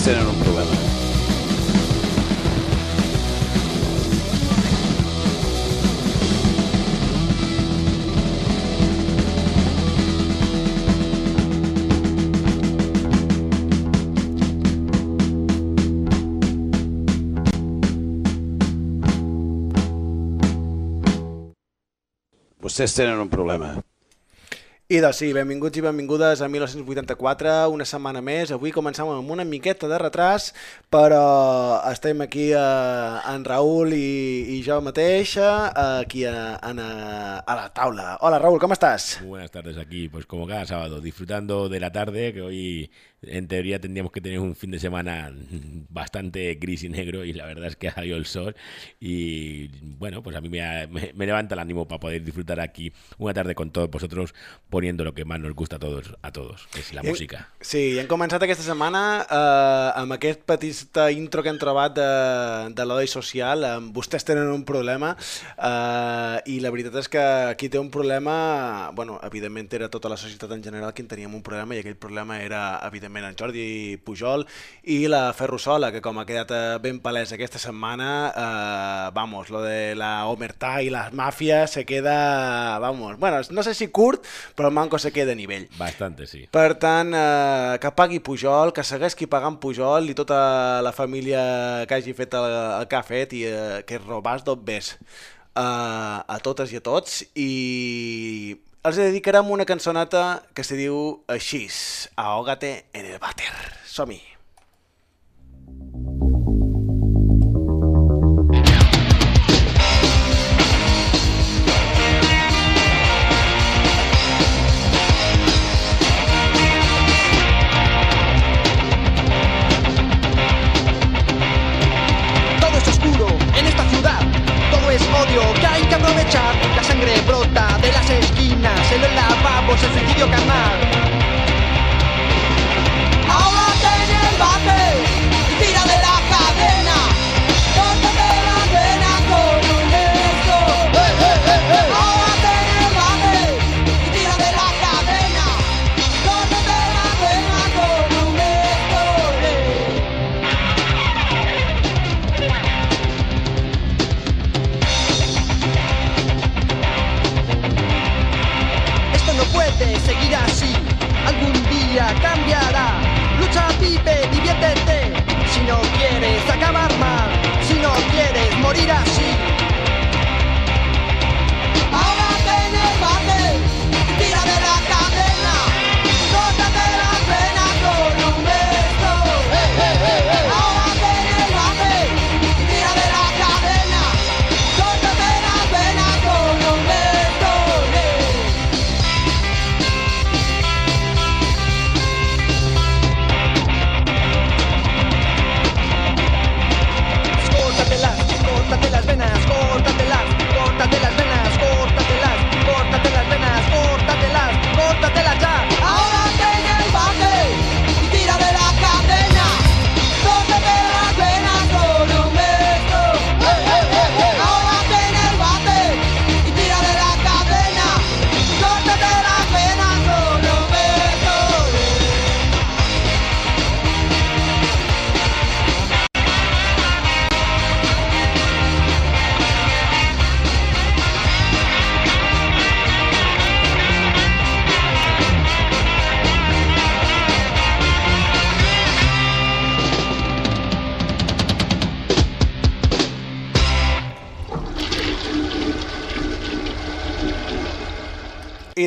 cena era um problema. Vocês terem um problema. I doncs sí, benvinguts i benvingudes a 1984, una setmana més. Avui començam amb una miqueta de retras, però estem aquí eh, en Raül i, i jo mateix, eh, aquí a, a, a la taula. Hola Raúl, ¿cómo estás? Buenas tardes aquí, pues como cada sábado, disfrutando de la tarde, que hoy en teoría tendríamos que tener un fin de semana bastante gris y negro y la verdad es que ha salido el sol y bueno, pues a mí me, me, levanta el ánimo para poder disfrutar aquí una tarde con todos vosotros poniendo lo que más nos gusta a todos, a todos que és la I, música. Sí, hem començat aquesta setmana eh, amb aquest petit intro que hem trobat de, de l'odi social, eh, vostès tenen un problema eh, i la veritat és que qui té un problema, bueno, evidentment era tota la societat en general qui en teníem un problema i aquell problema era, evidentment, evidentment en Jordi Pujol i la Ferrusola, que com ha quedat eh, ben palès aquesta setmana, eh, vamos, lo de la Omertà i les màfies se queda, vamos, bueno, no sé si curt, però el manco se queda a nivell. Bastante, sí. Per tant, eh, que pagui Pujol, que segueixi pagant Pujol i tota la família que hagi fet el, el que ha fet i eh, que robàs d'on ves eh, a totes i a tots i els dedicarem una cançoneta que se diu així, Ahógate en el váter. Som-hi!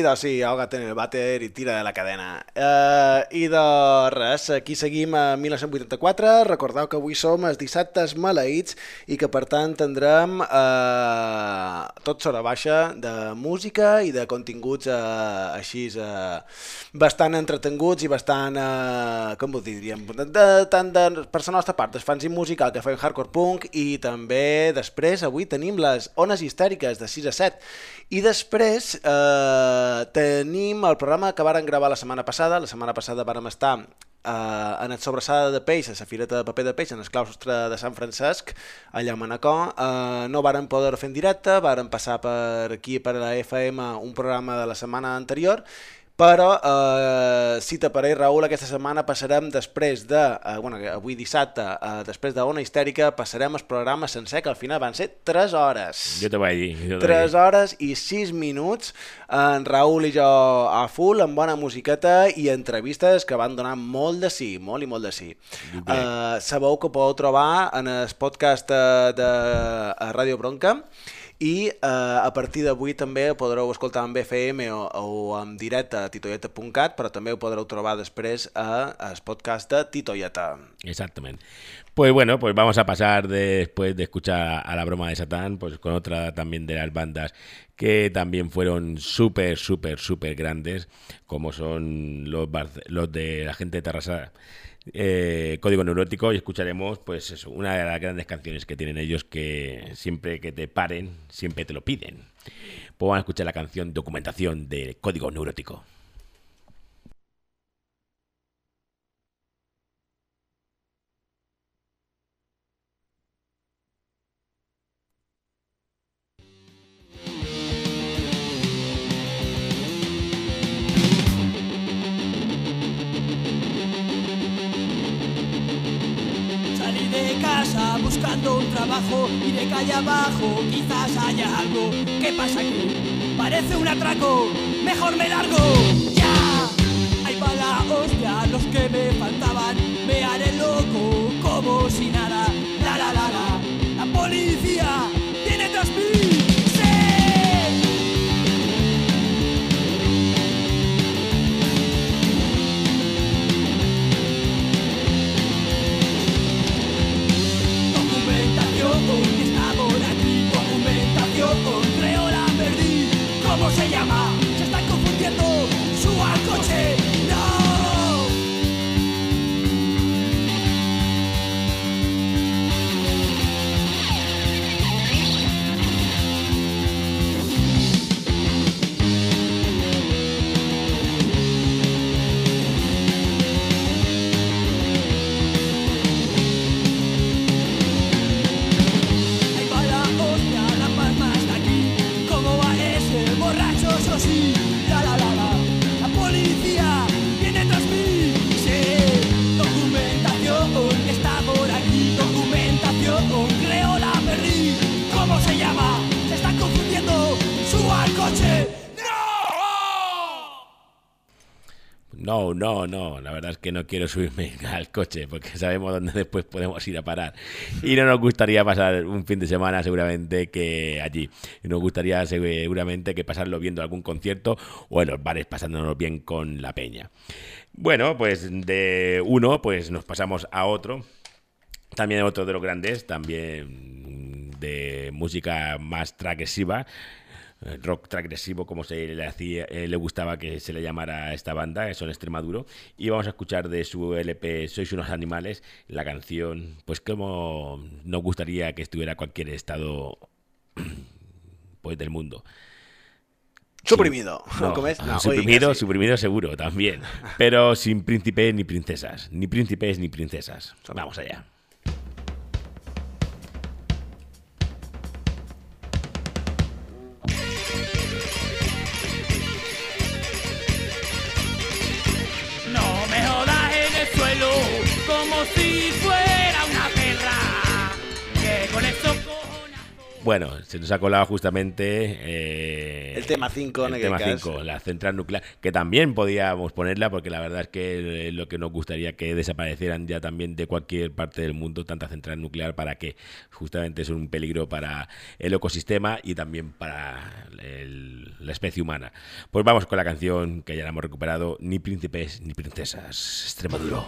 De sí, ahoga't en el vàter i tira de la cadena. Uh, I de res, aquí seguim a 1984. Recordeu que avui som els dissabtes maleïts i que per tant tindrem uh, tot sobre baixa de música i de continguts uh, així uh, bastant entretenguts i bastant, uh, com ho diríem, de, tant de, per la nostra part, fanzine musical que fem hardcore punk i també després avui tenim les ones histèriques de 6 a 7 i després eh, tenim el programa que varen gravar la setmana passada. La setmana passada vàrem estar eh, en el sobrassada de peix, a la fireta de paper de peix, en el claustre de Sant Francesc, allà a Manacor. Eh, no varen poder fer en directe, varen passar per aquí, per la FM, un programa de la setmana anterior, però eh, cita per ahir Raül aquesta setmana passarem després de, eh, bueno, avui dissabte eh, després d'Ona Histèrica passarem el programa sencer que al final van ser 3 hores Yo te a dir. a 3 dir. hores i 6 minuts en Raül i jo a full amb bona musiqueta i entrevistes que van donar molt de sí, molt i molt de sí uh, sabeu que podeu trobar en el podcast de, de a Ràdio Bronca i uh, a partir d'avui també ho podreu escoltar en BFM o, o en directe a titoyeta.cat però també ho podreu trobar després a, a podcast de Titoyeta Exactamente. Pues bueno, pues vamos a pasar después de escuchar a la broma de Satán, pues con otra también de las bandas que también fueron súper, súper, súper grandes, como son los, los de la gente de eh, Código Neurótico, y escucharemos pues eso, una de las grandes canciones que tienen ellos que siempre que te paren, siempre te lo piden. Pues vamos a escuchar la canción Documentación de Código Neurótico. Buscando un trabajo y de calle abajo quizás haya algo. ¿Qué pasa aquí? Parece un atraco, mejor me largo. Ya, ahí va la hostia, los que me faltaban. Me haré loco como si nada. 这样吗？No, no, no. La verdad es que no quiero subirme al coche porque sabemos dónde después podemos ir a parar. Y no nos gustaría pasar un fin de semana seguramente que allí. Nos gustaría seguramente que pasarlo viendo algún concierto o en los bares pasándonos bien con la peña. Bueno, pues de uno pues nos pasamos a otro. También otro de los grandes, también de música más transgresiva, eh, rock transgresivo, como se le hacía, eh, le gustaba que se le llamara a esta banda, que son Extremaduro. Y vamos a escuchar de su LP Sois unos animales la canción, pues como nos gustaría que estuviera cualquier estado pues del mundo. Suprimido. No, suprimido, sí. suprimido seguro también. Pero sin príncipes ni princesas. Ni príncipes ni princesas. Vamos allá. Si fuera una perra. Que con cojonazos. Bueno, se nos ha colado justamente eh, El tema 5 en el tema cas. 5, la central nuclear, que también podíamos ponerla porque la verdad es que eh, lo que nos gustaría que desaparecieran ya también de cualquier parte del mundo tanta central nuclear para que justamente es un peligro para el ecosistema y también para el- la especie humana. Pues vamos con la canción que ya la hemos recuperado, Ni príncipes ni princesas, Extremaduro.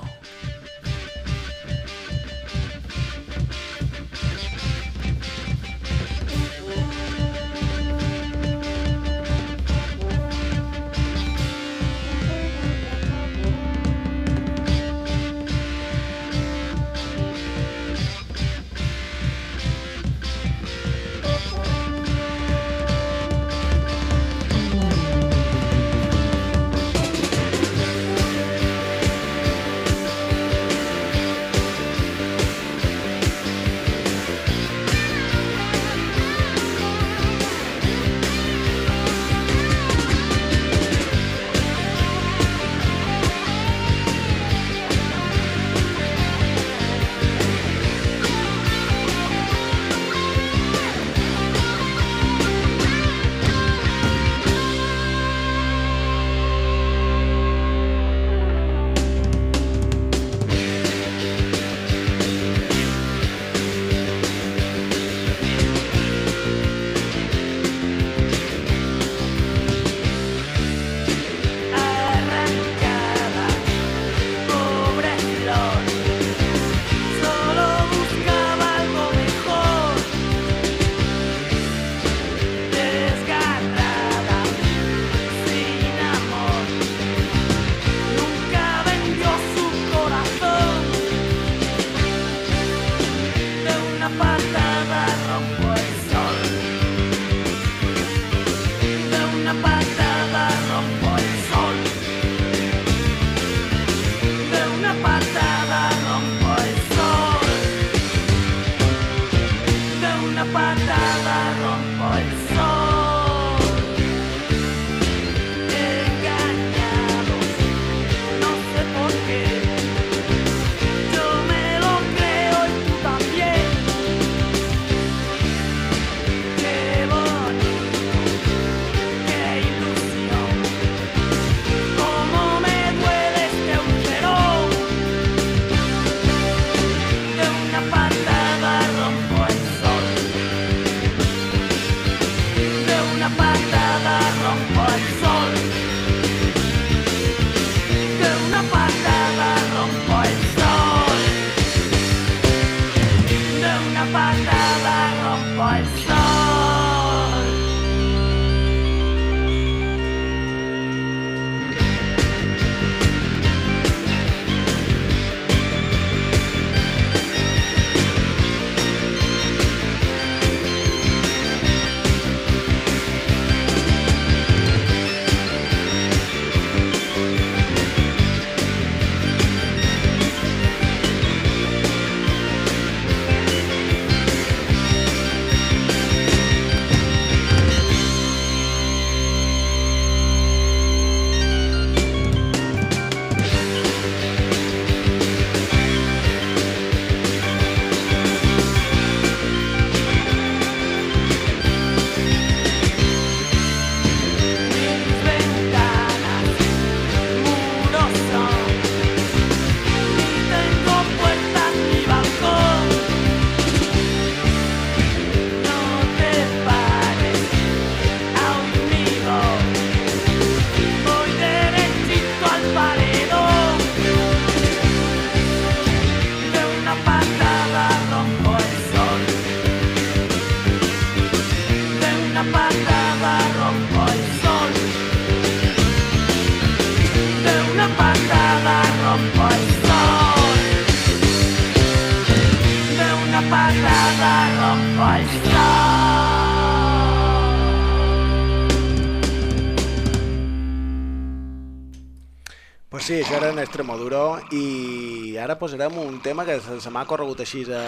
Extremoduro i ara posarem un tema que se, se m'ha corregut així a,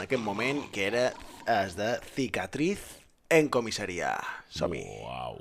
en aquest moment, que era es de Cicatriz en comissaria. Som-hi. Wow.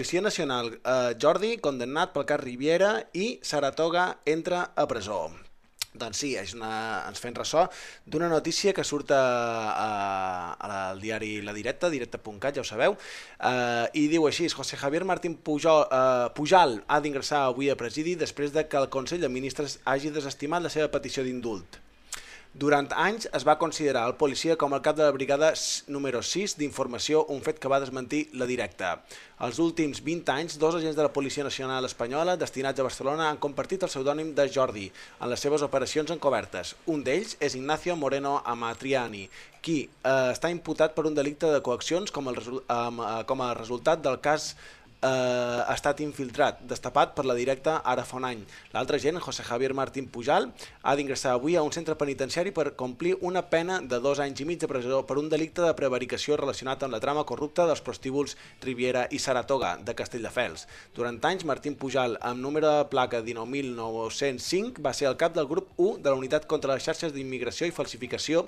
Policia nacional eh, Jordi, condemnat pel cas Riviera i Saratoga entra a presó. Doncs sí, és una, ens fem ressò d'una notícia que surt a, a, al diari La Directa, directa.cat, ja ho sabeu, eh, i diu així, José Javier Martín Pujol, eh, Pujal ha d'ingressar avui a presidi després de que el Consell de Ministres hagi desestimat la seva petició d'indult. Durant anys es va considerar el policia com el cap de la brigada número 6 d'informació, un fet que va desmentir la directa. Els últims 20 anys, dos agents de la Policia Nacional Espanyola destinats a Barcelona han compartit el pseudònim de Jordi en les seves operacions encobertes. Un d'ells és Ignacio Moreno Amatriani, qui eh, està imputat per un delicte de coaccions com, el, eh, com a resultat del cas eh, ha estat infiltrat, destapat per la directa ara fa un any. L'altre agent, José Javier Martín Pujal, ha d'ingressar avui a un centre penitenciari per complir una pena de dos anys i mig de presó per un delicte de prevaricació relacionat amb la trama corrupta dels prostíbuls Riviera i Saratoga de Castelldefels. Durant anys, Martín Pujal, amb número de placa 19.905, va ser el cap del grup 1 de la Unitat contra les xarxes d'immigració i falsificació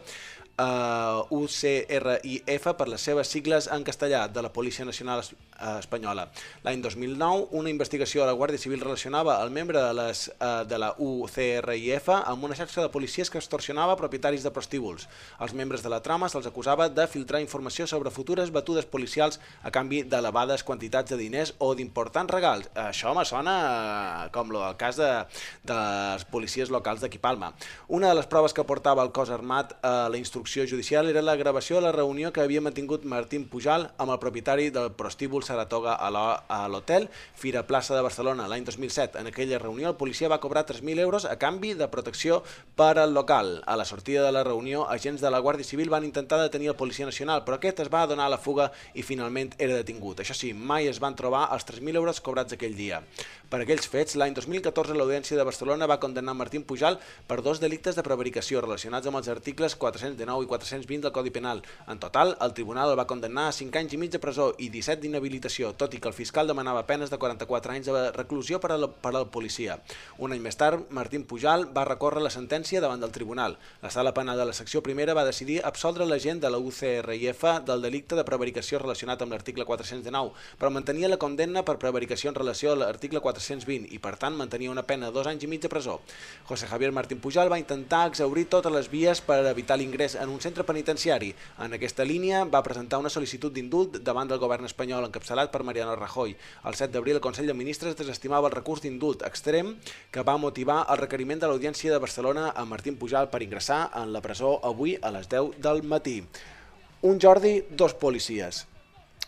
eh, UCRIF per les seves sigles en castellà de la Policia Nacional eh, Espanyola. L'any 2009, una investigació a la Guàrdia Civil relacionava el membre de, les, eh, de la UCRIF amb una xarxa de policies que extorsionava propietaris de prostíbuls. Els membres de la trama se'ls acusava de filtrar informació sobre futures batudes policials a canvi d'elevades quantitats de diners o d'importants regals. Això me sona eh, com del cas de, de les policies locals d'aquí Palma. Una de les proves que portava el cos armat a la instrucció judicial era la gravació de la reunió que havia mantingut Martín Pujal amb el propietari del prostíbul Saratoga a l'hotel Fira Plaça de Barcelona l'any 2007. En aquella reunió el policia va cobrar 3.000 euros a canvi de protecció per al local. A la sortida de la reunió, agents de la Guàrdia Civil van intentar detenir el policia nacional, però aquest es va donar a la fuga i finalment era detingut. Això sí, mai es van trobar els 3.000 euros cobrats aquell dia. Per aquells fets, l'any 2014 l'Audiència de Barcelona va condemnar Martín Pujal per dos delictes de prevaricació relacionats amb els articles 419 i 420 del Codi Penal. En total, el tribunal el va condemnar a 5 anys i mig de presó i 17 d'inhabilitació, tot i que el fiscal demanava penes de 44 anys de reclusió per al, per al policia. Un any més tard, Martín Pujal va recórrer la sentència davant del tribunal. La sala penal de la secció primera va decidir absoldre l'agent de la UCRIF del delicte de prevaricació relacionat amb l'article 419, però mantenia la condemna per prevaricació en relació a l'article 420 i, per tant, mantenia una pena de dos anys i mig de presó. José Javier Martín Pujal va intentar exaurir totes les vies per evitar l'ingrés en un centre penitenciari. En aquesta línia va presentar una sol·licitud d'indult davant del govern espanyol encapçalat per Mariano Rajoy. El 7 d'abril el Consell de Ministres desestimava el recurs d'indult extrem que va motivar el requeriment de l'Audiència de Barcelona a Martín Pujal per ingressar en la presó avui a les 10 del matí. Un Jordi, dos policies.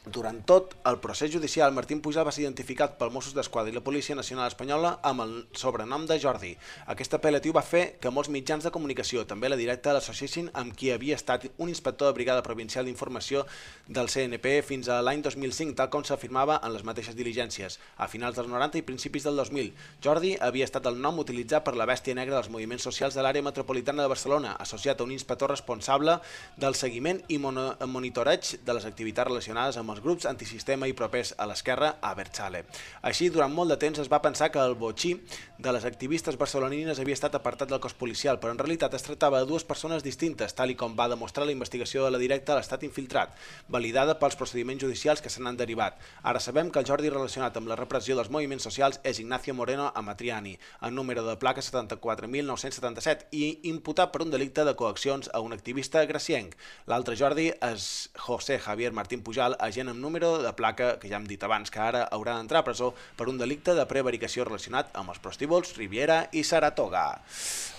Durant tot el procés judicial, Martín Pujal va ser identificat pel Mossos d'Esquadra i la Policia Nacional Espanyola amb el sobrenom de Jordi. Aquest apel·latiu va fer que molts mitjans de comunicació, també la directa, l'associessin amb qui havia estat un inspector de Brigada Provincial d'Informació del CNP fins a l'any 2005, tal com s'afirmava en les mateixes diligències. A finals dels 90 i principis del 2000, Jordi havia estat el nom utilitzat per la bèstia negra dels moviments socials de l'àrea metropolitana de Barcelona, associat a un inspector responsable del seguiment i monitoreig de les activitats relacionades amb els grups antisistema i propers a l'esquerra a Berchale. Així, durant molt de temps es va pensar que el botxí de les activistes barcelonines havia estat apartat del cos policial, però en realitat es tractava de dues persones distintes, tal i com va demostrar la investigació de la directa a l'estat infiltrat, validada pels procediments judicials que se n'han derivat. Ara sabem que el Jordi relacionat amb la repressió dels moviments socials és Ignacio Moreno Amatriani, en número de placa 74.977 i imputat per un delicte de coaccions a un activista gracienc. L'altre Jordi és José Javier Martín Pujal, agent amb número de placa que ja hem dit abans que ara haurà d'entrar a presó per un delicte de prevaricació relacionat amb els prostíbuls Riviera i Saratoga.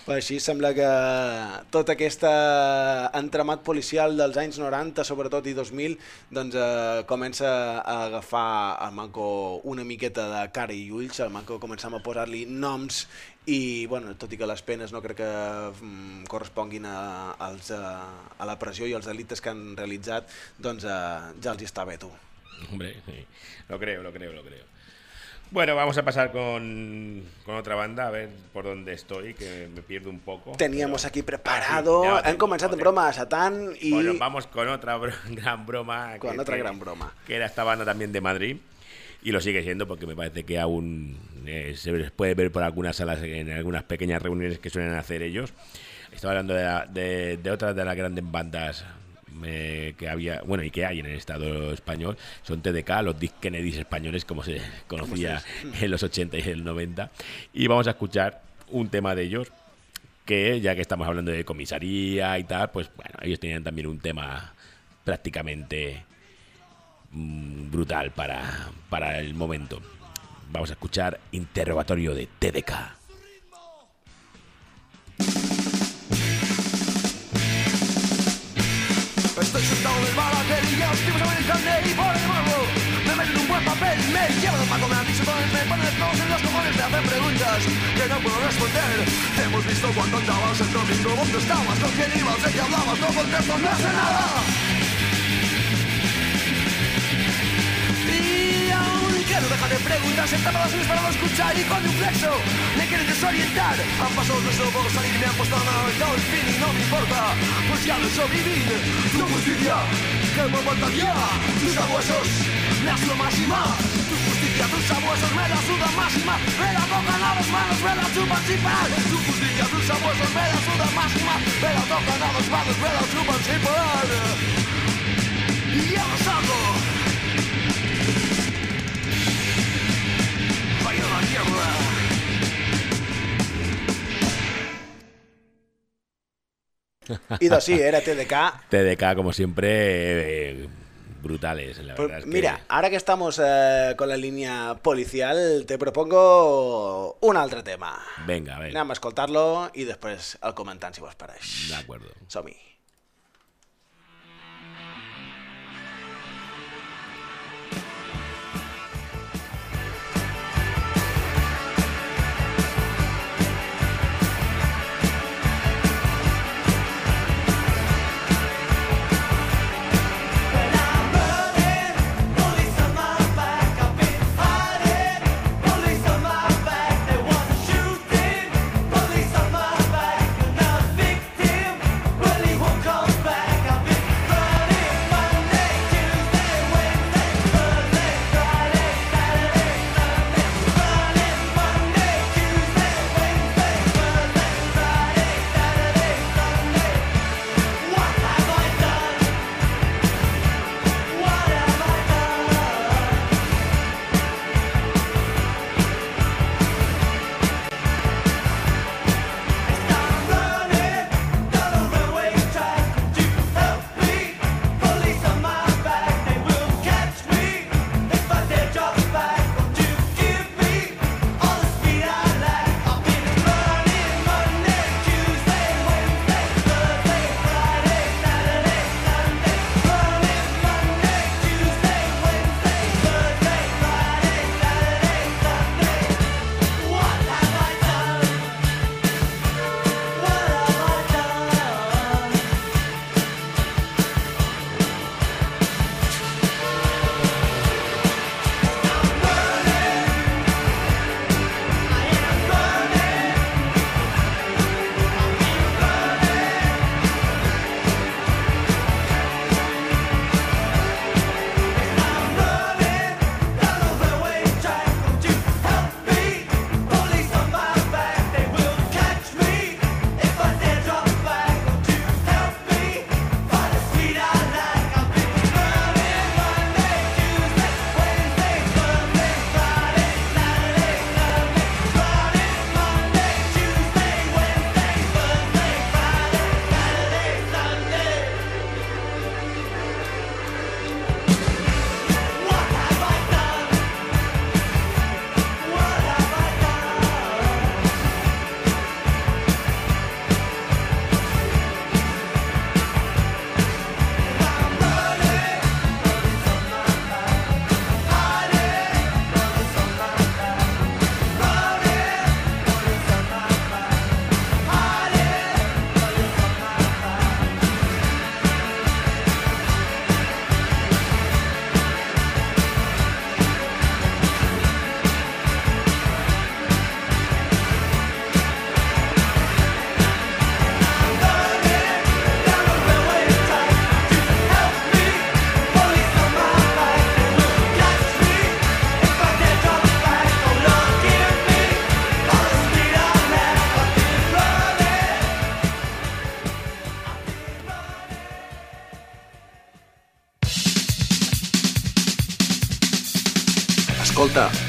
Pues així sembla que tot aquest entramat policial dels anys 90, sobretot i 2000, doncs eh, comença a agafar al Manco una miqueta de cara i ulls, al Manco començam a posar-li noms i, bueno, tot i que les penes no crec que mm, corresponguin a, als, a, a la pressió i als delictes que han realitzat, doncs eh, ja els hi està bé, tu. Hombre, sí. lo creo, lo creo, lo creo. Bueno, vamos a pasar con, con otra banda, a ver por dónde estoy, que me pierdo un poco. Teníamos pero- aquí preparado, Ah, sí, hem tengo, començat lo en broma a Satán y Bueno, vamos con otra bro- gran broma. con que- otra que- gran broma. Que era esta banda también de Madrid. Y lo sigue siendo porque me parece que aún eh, se les puede ver por algunas salas en algunas pequeñas reuniones que suelen hacer ellos. Estaba hablando de, la- de, de otras de las grandes bandas eh, que había, bueno, y que hay en el Estado español, son TDK, los Dick Kennedys españoles, como se conocía en los 80 y el 90. Y vamos a escuchar un tema de ellos, que ya que estamos hablando de comisaría y tal, pues bueno, ellos tenían también un tema prácticamente brutal para, para el momento. Vamos a escuchar Interrogatorio de TDK. Estoy sentado en el bar aquel los tipos american y por el morbo Me meten un buen papel y me llevan Me han dicho todo me ponen todos en los cojones Me hacen preguntas que no puedo responder Te hemos visto cuando andabas el domingo ¿Dónde estabas? ¿Con quién ibas? ¿De qué hablabas? No contesto, no sé nada aunque no deja de preguntar Sentadas en para no escuchar y con un flexo. Me quieren desorientar Han pasado los lobos salir me han puesto a mano el fin y no me importa Pues ya lo he hecho vivir. Tu justicia que me faltaría Tus abuesos me suda más y más. Tu justicia, tus abuesos me la sudan más y más. Me la tocan a las manos, me la chupan sin parar. Tu justicia, tus abuesos me la sudan más y más. Me la tocan a las manos, me la chupan sin parar. Y salgo Vaya la mierda I doncs sí, era TDK. TDK, como siempre, eh, brutales, la Pues verdad. es que- mira, ahora que estamos eh, con la línea policial, te propongo un altre tema. Venga, a ver. Anem a escoltar-lo i després el comentant, si vos pareix. De acuerdo. Som-hi.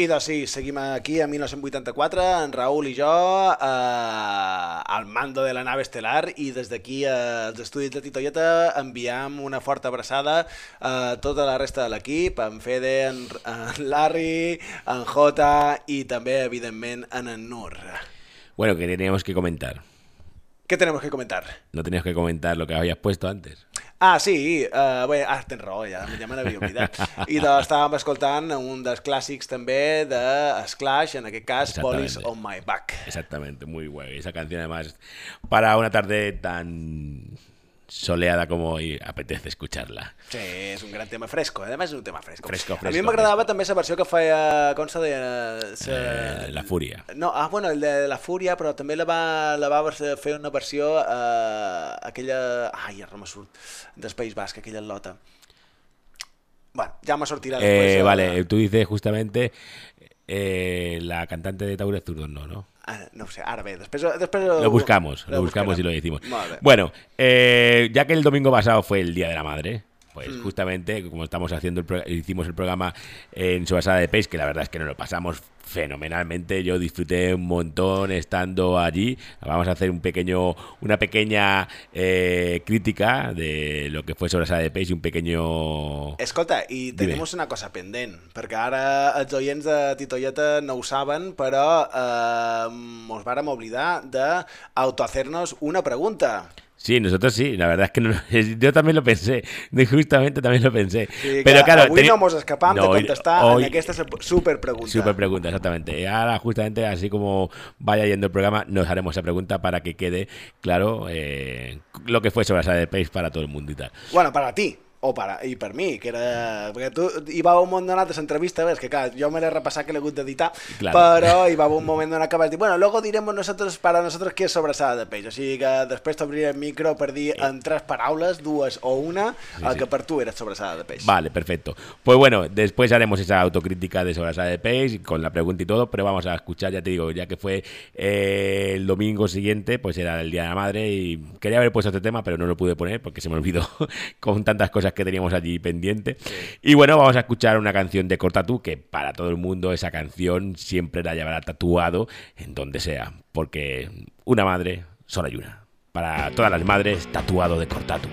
I doncs sí, seguim aquí a 1984, en Raül i jo, eh, al mando de la nave estel·lar i des d'aquí eh, als estudis de Titoieta enviam una forta abraçada a tota la resta de l'equip, en Fede, en, en Larry, en Jota i també, evidentment, en en Nur. Bueno, que teníamos que comentar. Què tenemos que comentar? No tenías que comentar lo que habías puesto antes. Ah, sí, uh, bé, ah, tens raó, ja, ja me n'havia oblidat. I doncs estàvem escoltant un dels clàssics també de Splash, en aquest cas Police on My Back. Exactamente, muy guay. Esa canción además, para una tarde tan soleada como hoy, apetece escucharla. Sí, és un gran tema fresco, eh? a més és un tema fresco. Fresco, a mi fresco, m'agradava també la versió que feia, se deia? Sa... Eh, la furia. No, ah, bueno, el de la Fúria, però també la va, la va fer una versió eh, aquella... Ai, ara me surt, del País Basc, aquella lota. Bueno, ja me sortirà després. Eh, eh, vale, tú dices justamente eh, la cantante de Taure Zurdo, no, ¿no? Ah, no sé, bé, després... després Lo buscamos, lo, buscamos y lo decimos. Bueno, eh, ya que el domingo pasado fue el Día de la Madre, pues Mm. justamente, como estamos haciendo el pro- hicimos el programa en Subasada de Pace, que la verdad es que nos lo pasamos fenomenalmente, yo disfruté un montón estando allí. Vamos a hacer un pequeño, una pequeña eh, crítica de lo que fue Subasada de Pace y un pequeño... Escolta, i tenim una cosa pendent, perquè ara els oients de Titoieta no ho saben, però eh, mos vàrem oblidar d'autohacernos una pregunta. Sí, nosotros sí, la verdad es que no- yo también lo pensé, justamente también lo pensé. Sí, Pero que claro, avui teni- no mos escapam No, de contestar hoy- en aquesta super pregunta. Super pregunta, exactamente. Y ahora, justamente, así como vaya yendo el programa, nos haremos esa pregunta para que quede claro eh, lo que fue sobre la sala de Pace para todo el mundo y tal. Bueno, para ti, o para, i per mi, que era... Perquè tu hi va un moment donat de l'entrevista, ves, que clar, jo me l'he repassat que l'he hagut d'editar, Claro. però hi va un moment donat que vas dir, bueno, luego diremos nosotros, para nosotros qué es sobrasada de peix, o sigui que després t'obriré el micro per dir en tres paraules, dues o una, el sí. que per tu era sobrasada de peix. Vale, perfecto. Pues bueno, después haremos esa autocrítica de sala de Pace con la pregunta y todo, pero vamos a escuchar, ya te digo, ya que fue eh, el domingo siguiente, pues era el Día de la Madre y quería haber puesto este tema, pero no lo pude poner porque se me olvidó con tantas cosas que teníamos allí pendiente. Y bueno, vamos a escuchar una canción de Cortatu, que para todo el mundo esa canción siempre la llevará tatuado en donde sea, porque una madre solo hay una. Para todas las madres, tatuado de Cortatu.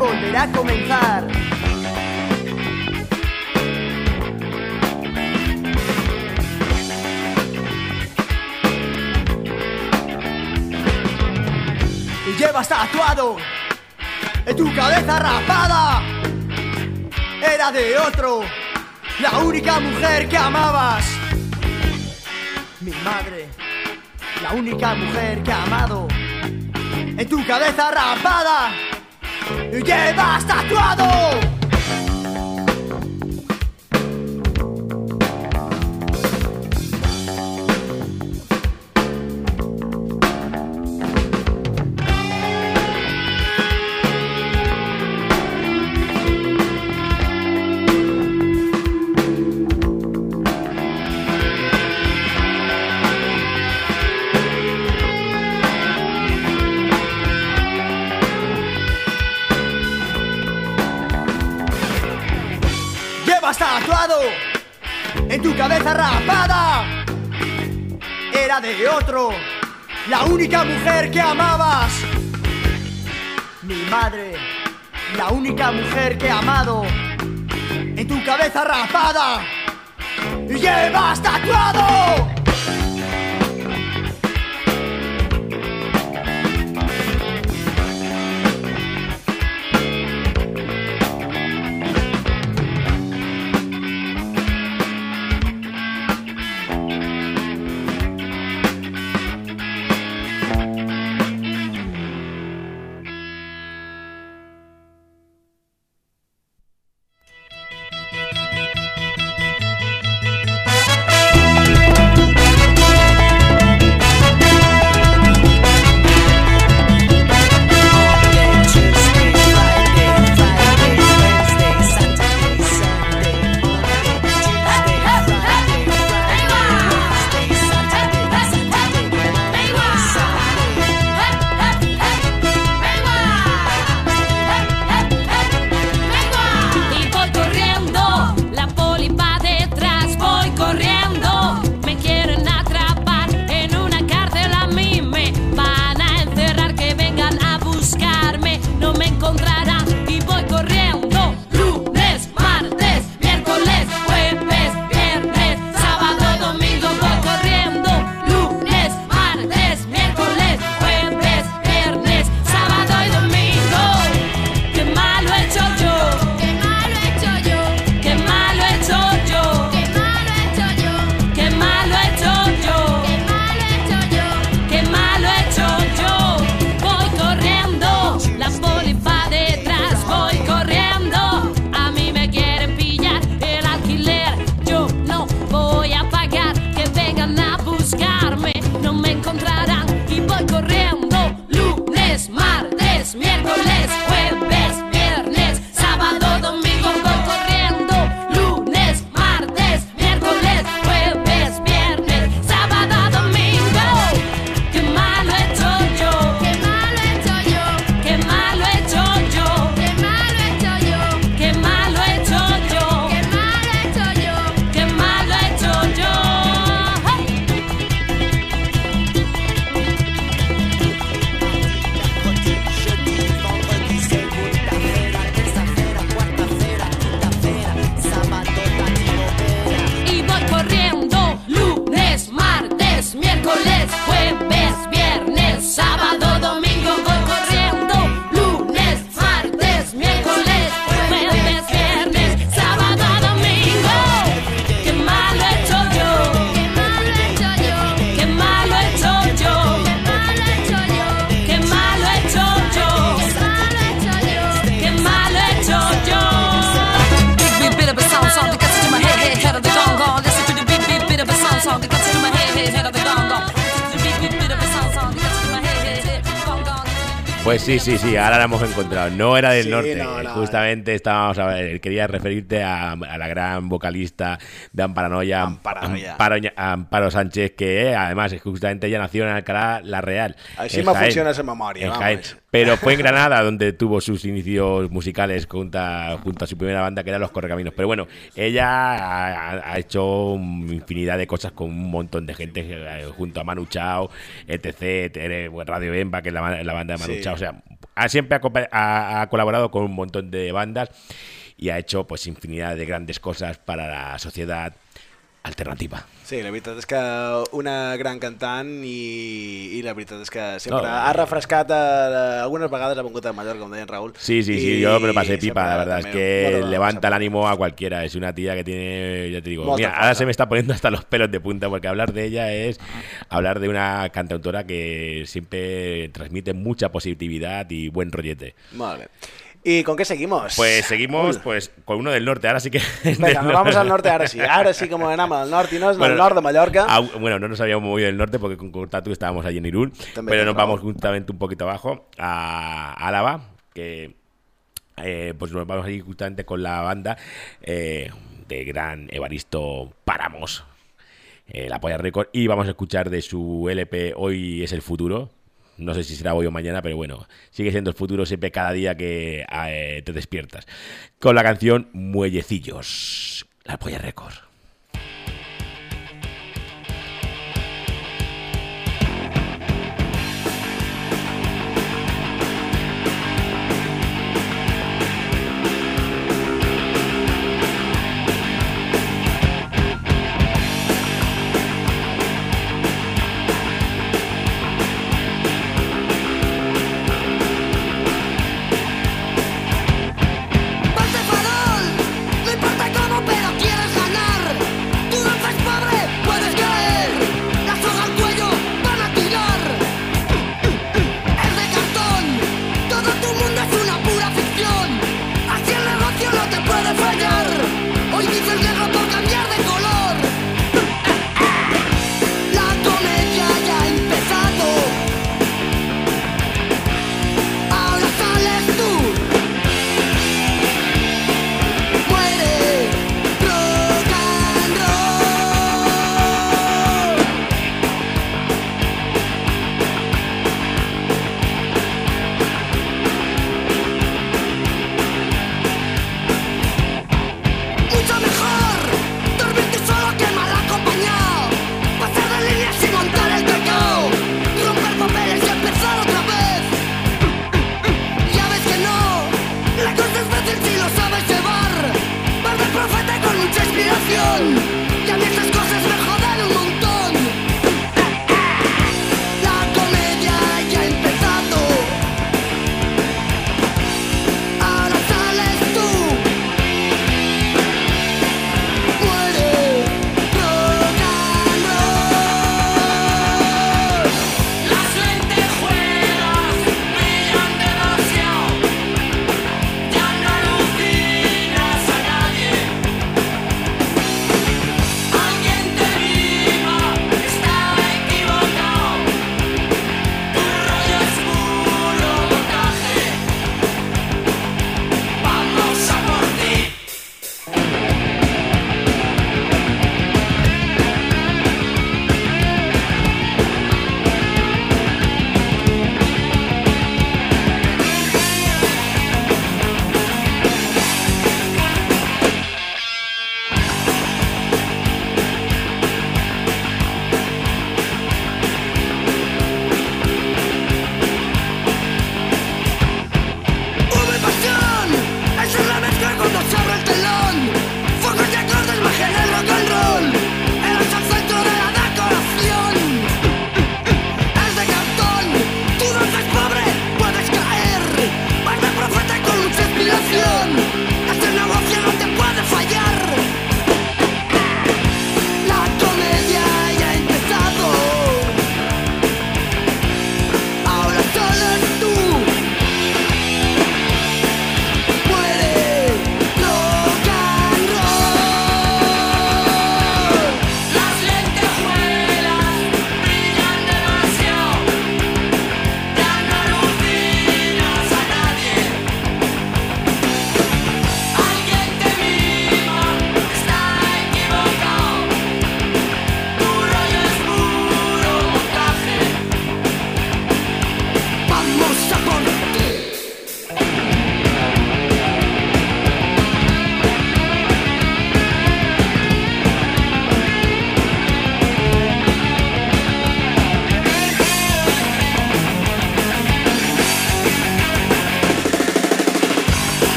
volverá a comenzar. Y llevas tatuado en tu cabeza rapada. Era de otro, la única mujer que amabas. Mi madre, la única mujer que ha amado. En tu cabeza rapada llevas tatuado de otro, la única mujer que amabas. Mi madre, la única mujer que he amado, en tu cabeza rapada, llevas tatuado. ahora la hemos encontrado. No era del norte. Justamente estábamos a ver, quería referirte a, la gran vocalista de Amparanoia, Amparanoia. Amparo, Sánchez, que eh, además justamente ella nació en Alcalá La Real. Así me funciona esa memoria. Pero fue en Granada donde tuvo sus inicios musicales junto a, su primera banda, que era Los Correcaminos. Pero bueno, ella ha, hecho infinidad de cosas con un montón de gente, eh, junto a Manu Chao, etc, etc Radio Emba, que es la, banda de Manu. Chao. O sea, ha, siempre ha, colaborado con un montón de bandas y ha hecho pues infinidad de grandes cosas para la sociedad alternativa. Sí, la veritat és que una gran cantant i, i la veritat és que sempre No, ha refrescat, eh, algunes vegades ha a Mallorca, com deia en Raúl. Sí, sí, sí, yo me lo pasé pipa, la verdad es que levanta el ánimo a cualquiera, es una tía que tiene, ya te digo, mira, ahora se me está poniendo hasta los pelos de punta porque hablar de ella es hablar de una cantautora que siempre transmite mucha positividad y buen rollete. Bé. ¿Y con qué seguimos? Pues seguimos Ui. pues con uno del norte, ahora sí que... Venga, nos vamos al norte ahora sí. Ahora sí que movemos al norte y no es Bueno, el norte de Mallorca. Bueno, no nos habíamos movido del norte porque con Cortatu estábamos allí en Irún, También pero nos bravo. vamos justamente un poquito abajo a Álava, que eh, pues nos vamos allí justamente con la banda eh, de gran Evaristo Páramos, eh, la Polla Record, y vamos a escuchar de su LP Hoy es el futuro. No sé si será hoy o mañana, pero bueno, sigue siendo el futuro siempre cada día que eh, te despiertas. Con la canción Muellecillos, la Polla Record.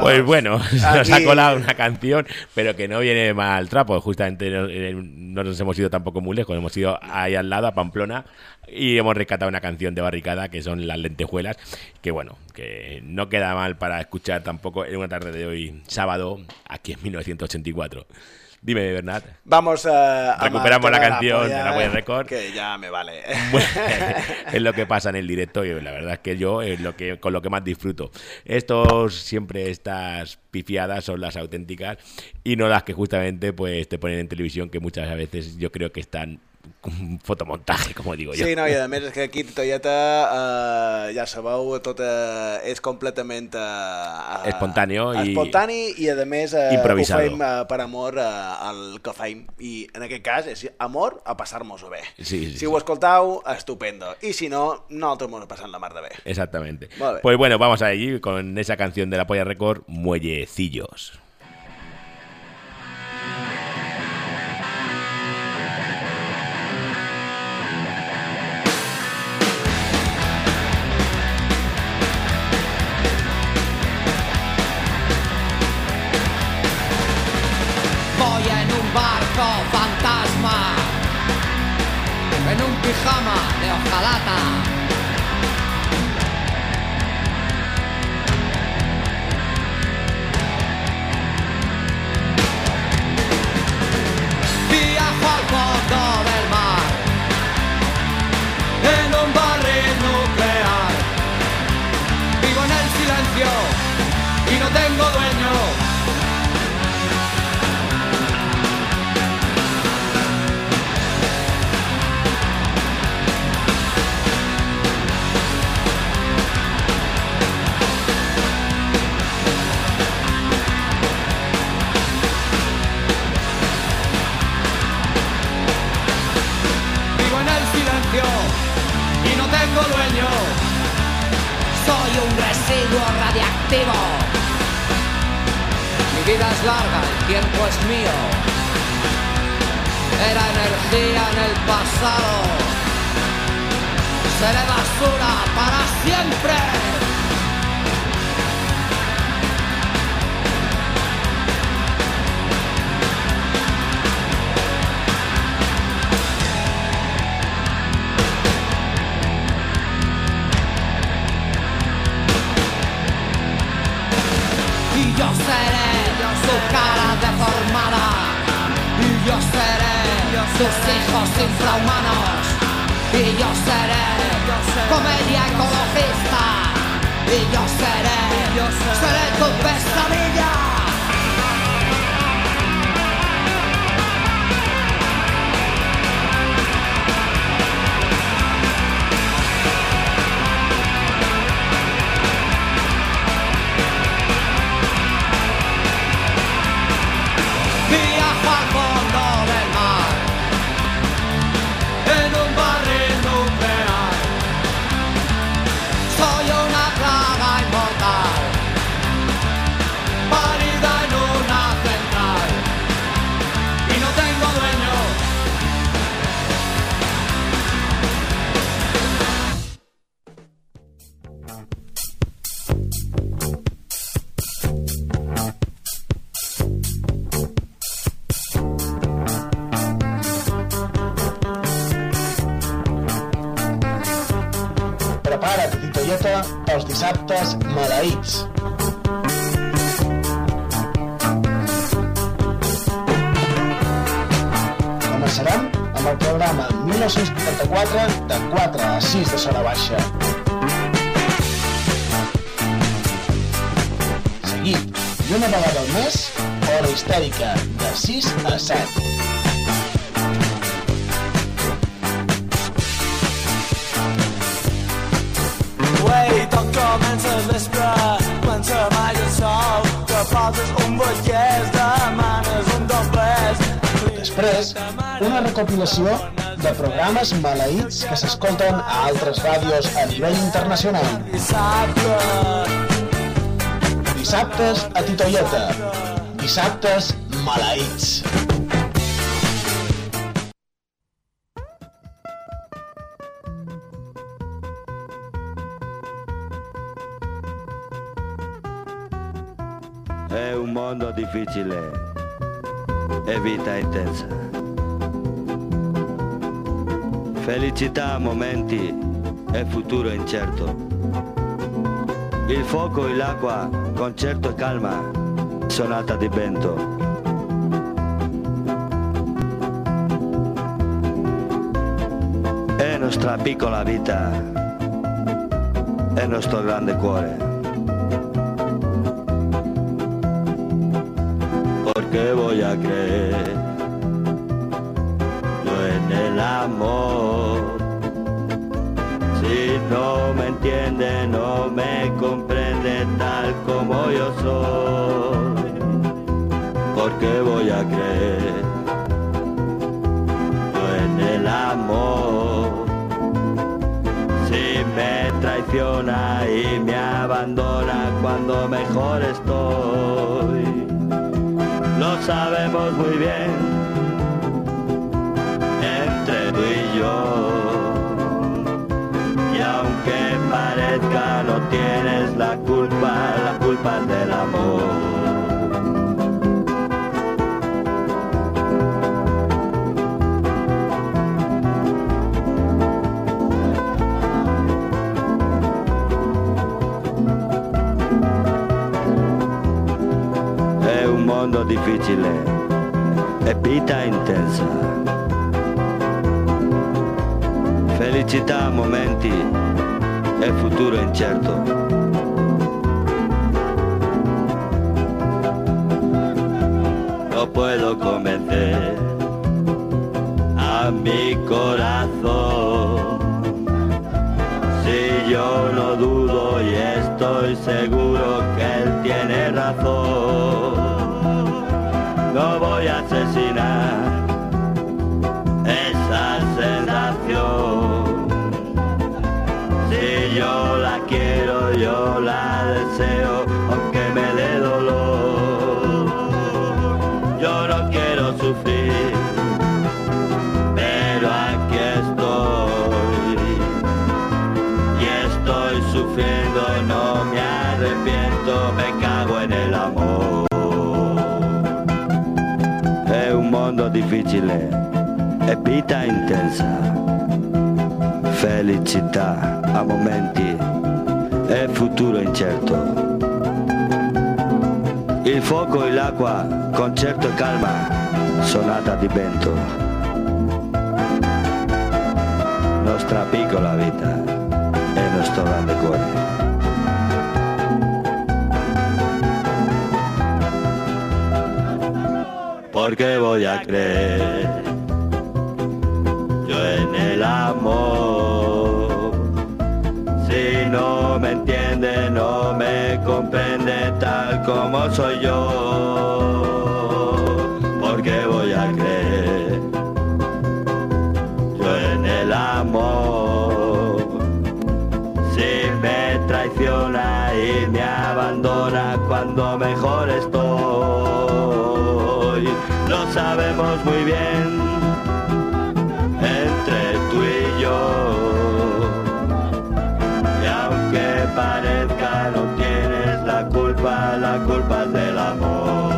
Pues bueno, nos ha colado una canción, pero que no viene mal trapo. Justamente no, no nos hemos ido tampoco muy lejos, hemos ido ahí al lado, a Pamplona, y hemos rescatado una canción de barricada que son las lentejuelas, que bueno, que no queda mal para escuchar tampoco en una tarde de hoy, sábado, aquí en 1984. Dime, Bernat. Vamos a... a Recuperamos la canción polla, de la Polla Record. Que ya me vale. Bueno, es lo que pasa en el directo y la verdad es que yo es lo que con lo que más disfruto. Estos siempre estas pifiadas son las auténticas y no las que justamente pues te ponen en televisión que muchas veces yo creo que están con fotomontaje, como digo yo. Sí, no, i a més és que aquí Toyota, eh, ja sabeu, tot eh, és completament eh, Espontáneo i- espontani i a més eh, ho fem eh, per amor eh, al que fem i en aquest cas és amor a passar-nos-ho bé. Sí, sí, si ho escoltau, estupendo. I si no, nosaltres ho passant la mar de bé. Exactamente. Vale. Pues bueno, vamos a ir con esa canción de la Polla Record, Muellecillos. Kama. Vida es larga, el tiempo es mío. Era energía en el pasado. Seré basura para siempre. y yo seré sus hijos infrahumanos y yo seré comedia ecologista y yo seré seré tu pesadilla maleïts. Començarem amb el programa 1954 de 4 a 6 de Sora Baixa. Seguit, i una vegada al mes, hora histèrica de 6 a 7. Recopilació de programes maleïts que s'escolten a altres ràdios a nivell internacional. Dissabte, Dissabtes a Titoieta. Dissabtes maleïts. È un mondo difficile e vita intensa. Felicità a momenti e futuro incerto. Il fuoco e l'acqua, concerto e calma, sonata di vento. È nostra piccola vita, è nostro grande cuore. Muy bien entre tú y yo. Y aunque parezca no tienes la culpa, la culpa es del amor. Difficile vita intensa. Felicità a momenti e futuro incerto. No puedo convencer a mi corazón. Si yo no dudo y estoy seguro que él tiene razón, difficile e vita intensa. Felicità a momenti e futuro incerto. Il fuoco e l'acqua, concerto e calma, sonata di vento. Nostra piccola vita e nostro grande cuore. Porque voy a creer yo en el amor. Si no me entiende, no me comprende tal como soy yo. Porque voy a creer yo en el amor. Si me traiciona y me abandona cuando mejor estoy, lo sabemos muy bien entre tú y yo. Y aunque parezca no tienes la culpa, la culpa es del amor.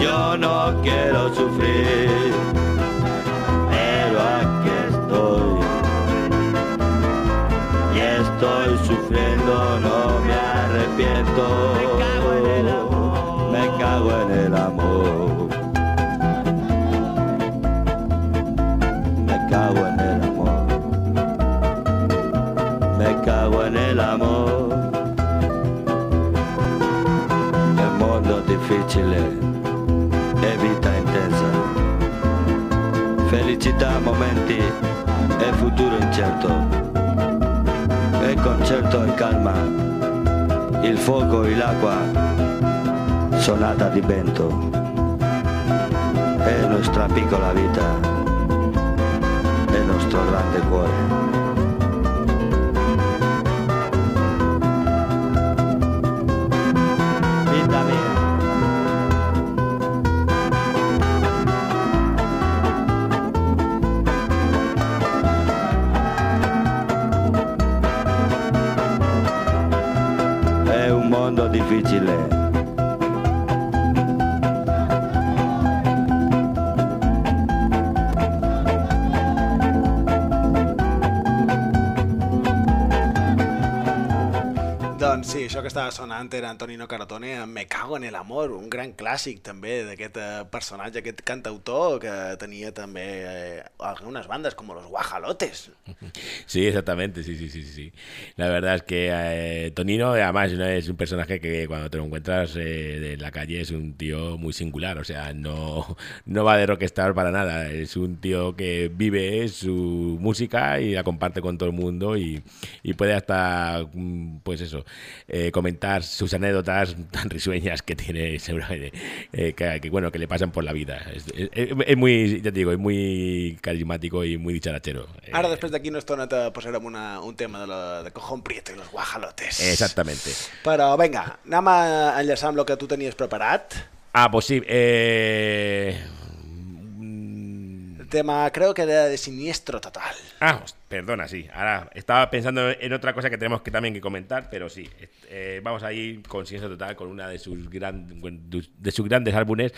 Yo no quiero sufrir, pero aquí estoy. Y estoy sufriendo, no me arrepiento. Me cago en el amor. Momenti e futuro incerto. E concerto e calma. Il fuoco e l'acqua. Sonata di vento. È nostra piccola vita. È nostro grande cuore. Sí, això que estava sonant era Antonino Carotone, amb Me cago en el amor, un gran clàssic també d'aquest eh, personatge, aquest cantautor que tenia també eh, algunes bandes com los Guajalotes. Sí, exactamente, sí, sí, sí, sí. La verdad es que eh, Tonino, además, ¿no? es un personaje que cuando te lo encuentras eh, de la calle es un tío muy singular, o sea, no, no va de rockstar para nada, es un tío que vive su música y la comparte con todo el mundo y, y puede hasta, mm, pues eso, eh, comentar sus anécdotas tan risueñas que tiene seguramente, eh, que, que, bueno, que le pasan por la vida. Es, es- es muy, ya te digo, es muy carismático y muy dicharachero. Eh, Ara, després d'aquí una estoneta, posarem una, un tema de, la, de Cojón Prieto i los Guajalotes. Exactamente. Però vinga, anem a enllaçar amb el que tu tenies preparat. Ah, pues sí. Eh... El tema creo que era de Siniestro Total. Ah, os- perdona, sí. Ahora estaba pensando en otra cosa que tenemos que también que comentar, pero sí. eh, vamos a ir con Siniestro Total con una de sus, gran- de sus grandes álbumes,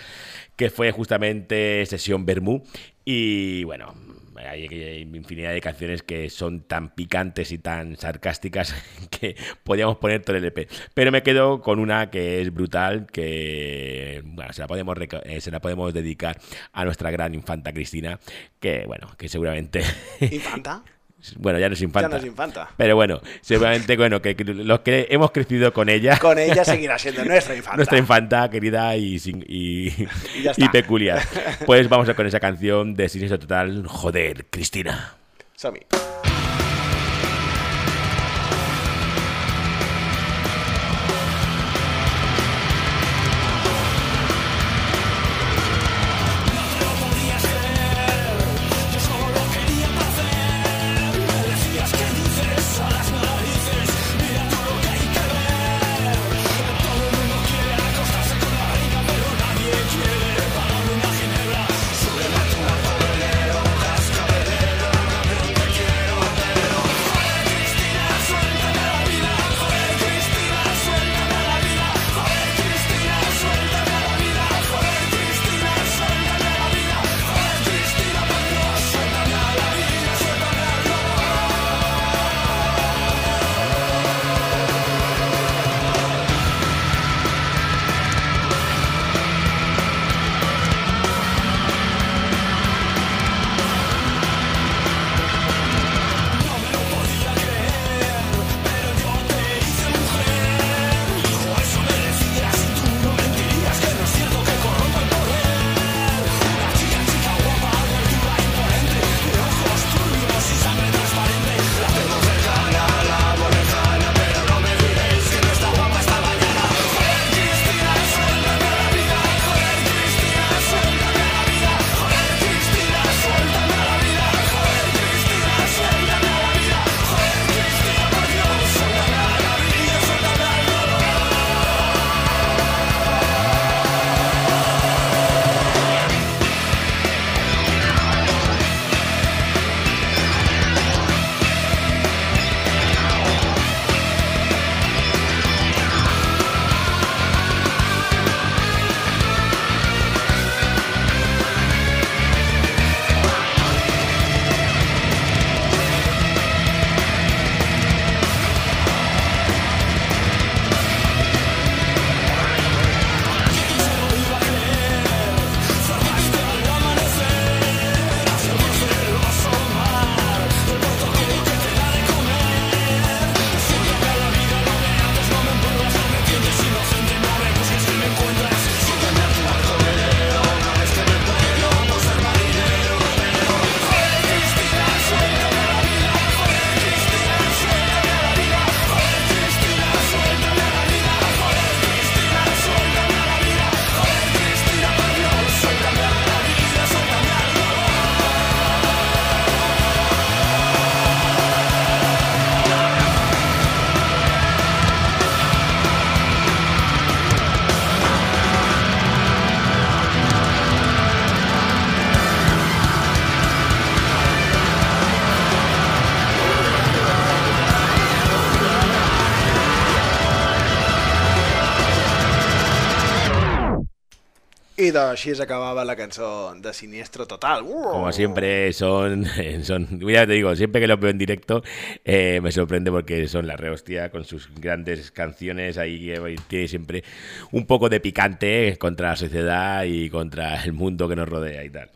que fue justamente Sesión Bermú. Y bueno, hay infinidad de canciones que son tan picantes y tan sarcásticas que podíamos poner todo el EP. Pero me quedo con una que es brutal, que bueno, se la podemos eh, se la podemos dedicar a nuestra gran infanta Cristina, que bueno, que seguramente Infanta? bueno, ya no es infanta. Ya no es infanta. Pero bueno, seguramente bueno, que los que hemos crecido con ella Con ella seguirá siendo nuestra infanta. nuestra infanta querida y, y, peculiar. Pues vamos a con esa canción de Siniestro Total, joder, Cristina. Som-hi. I acabava la cançó de Siniestro Total. Como siempre son, son, ya te digo, siempre que los veo en directo eh, me sorprende porque son la rehostia con sus grandes canciones ahí eh, tiene siempre un poco de picante contra la sociedad y contra el mundo que nos rodea y tal.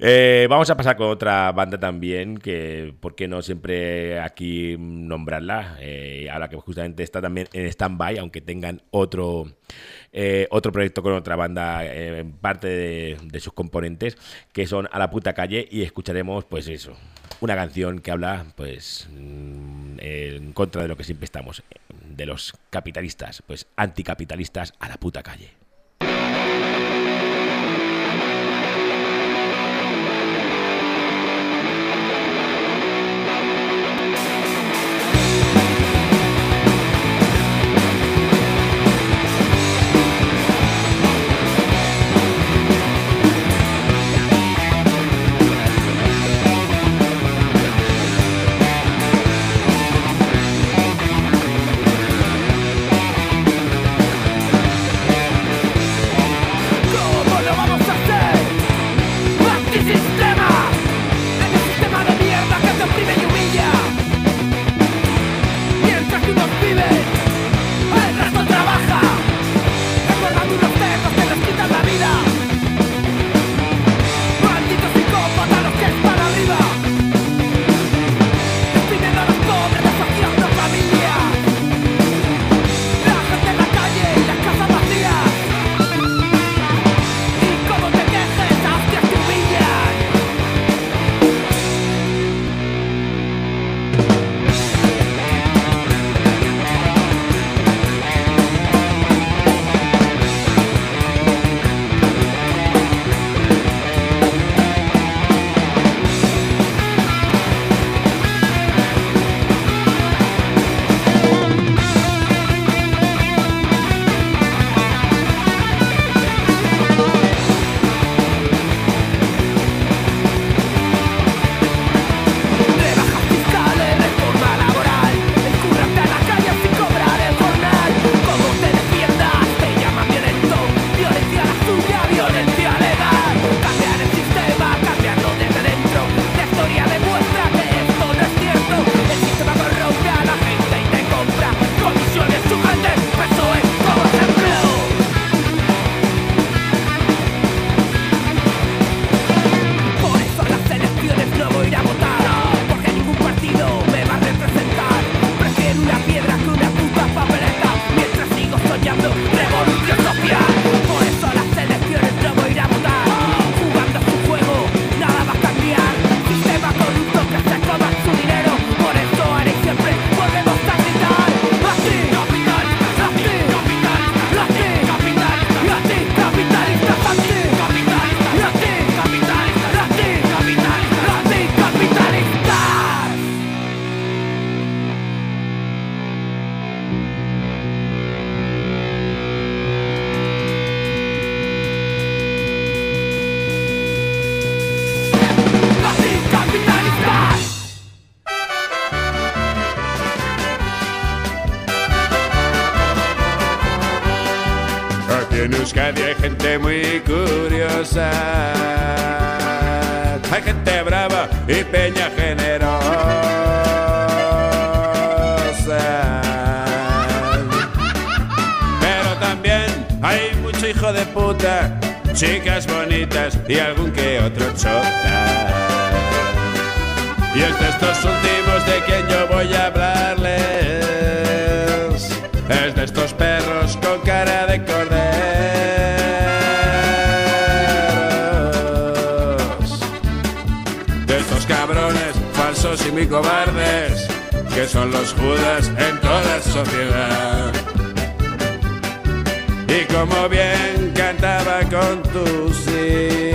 Eh, vamos a pasar con otra banda también, que por qué no siempre aquí nombrarla, eh, ahora que justamente está también en stand-by, aunque tengan otro, eh, otro proyecto con otra banda eh, parte de, de sus componentes, que son A la puta calle, y escucharemos pues eso, una canción que habla pues mm, en contra de lo que siempre estamos, de los capitalistas, pues anticapitalistas a la puta calle. Gente muy curiosa. Hay gente brava y peña generosa. Pero también hay mucho hijo de puta, chicas bonitas y algún que otro chota. Y es de estos últimos de quien yo voy a hablarles. Y cobardes. Que son los judas en toda sociedad. Y como bien cantaba con tu sí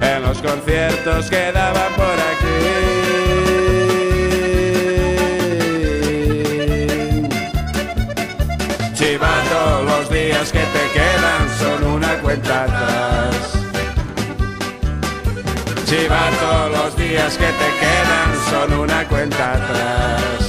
en los conciertos que daban por aquí. Chivando los días que te quedan son una cuenta atrás. Chivato, los días que te quedan son una cuenta atrás.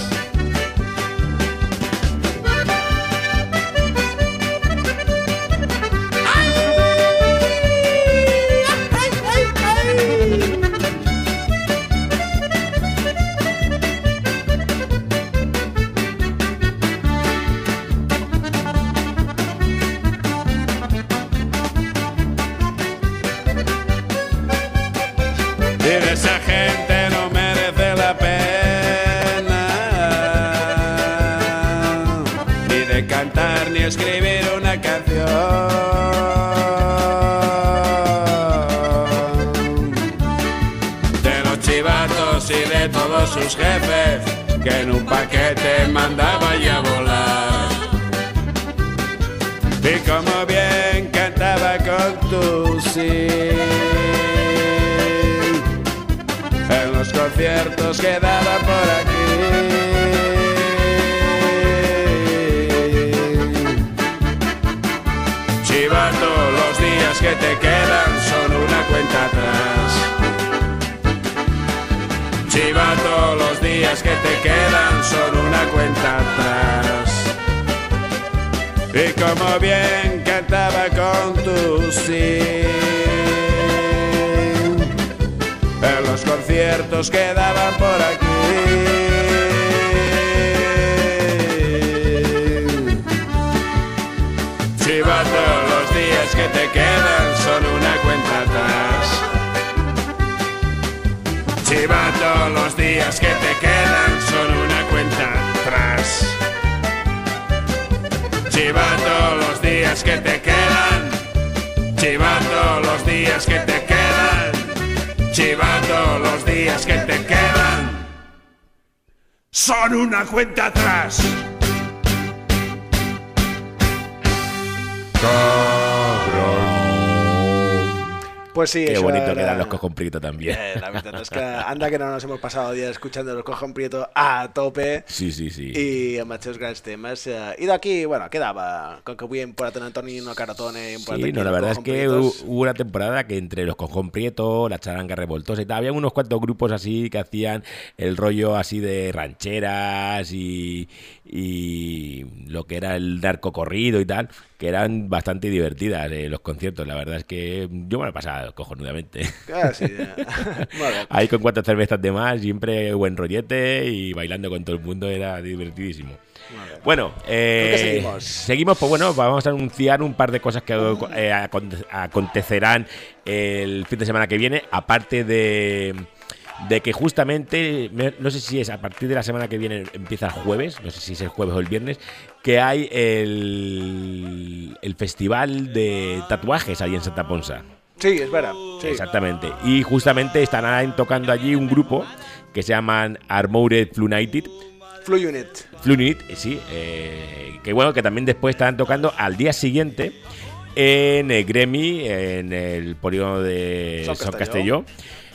En un paquete mandaba ya volar. Y como bien cantaba con tu sí En los conciertos que daba por aquí. Chivato, los días que te quedan los días que te quedan son una cuenta atrás. Y como bien cantaba con tu sí En los conciertos que daban por aquí. Chivato, los días que te quedan son una cuenta atrás Chivato, los días que te quedan son una cuenta atrás Chivando los días que te quedan. Chivando los días que te quedan. Chivando los días que te quedan. Son una cuenta atrás. Pues sí, Qué eso bonito era- quedan los cojón prieto también. Eh, la verdad es que anda que no nos hemos pasado días escuchando los cojón prieto a tope. Sí, sí, sí. Amb els seus grans temes. Eh, I d'aquí, bueno, quedava. Com que posat en Antoni una caratone... Hem posat Sí, aquí no, la verdad es que hubo una temporada que entre los Cojón Prieto, la Charanga Revoltosa y tal, había unos cuantos grupos así que hacían el rollo así de rancheras y, y lo que era el narco corrido y tal, que eran bastante divertidas eh, los conciertos. La verdad es que yo me lo he pasado cojonudamente. Ah, eh. Molt bé. Ahí con cuatro cervezas de más, siempre buen rollete y bailando con todo el mundo era divertidísimo. Bueno, eh, ¿Con qué seguimos? seguimos, pues bueno, vamos a anunciar un par de cosas que eh, acon- acontecerán el fin de semana que viene, aparte de, de que justamente, me- no sé si es a partir de la semana que viene, empieza el jueves, no sé si es el jueves o el viernes, que hay el, el festival de tatuajes ahí en Santa Ponsa. Sí, és vera. Sí. Exactamente. Y justamente estarán tocando allí un grupo que se llaman Armored Flunited. Flu Unit. Flunit, eh, sí. eh, que bueno, que también después estarán tocando al día siguiente en el Gremi, en el polígono de Son Castelló. Castelló.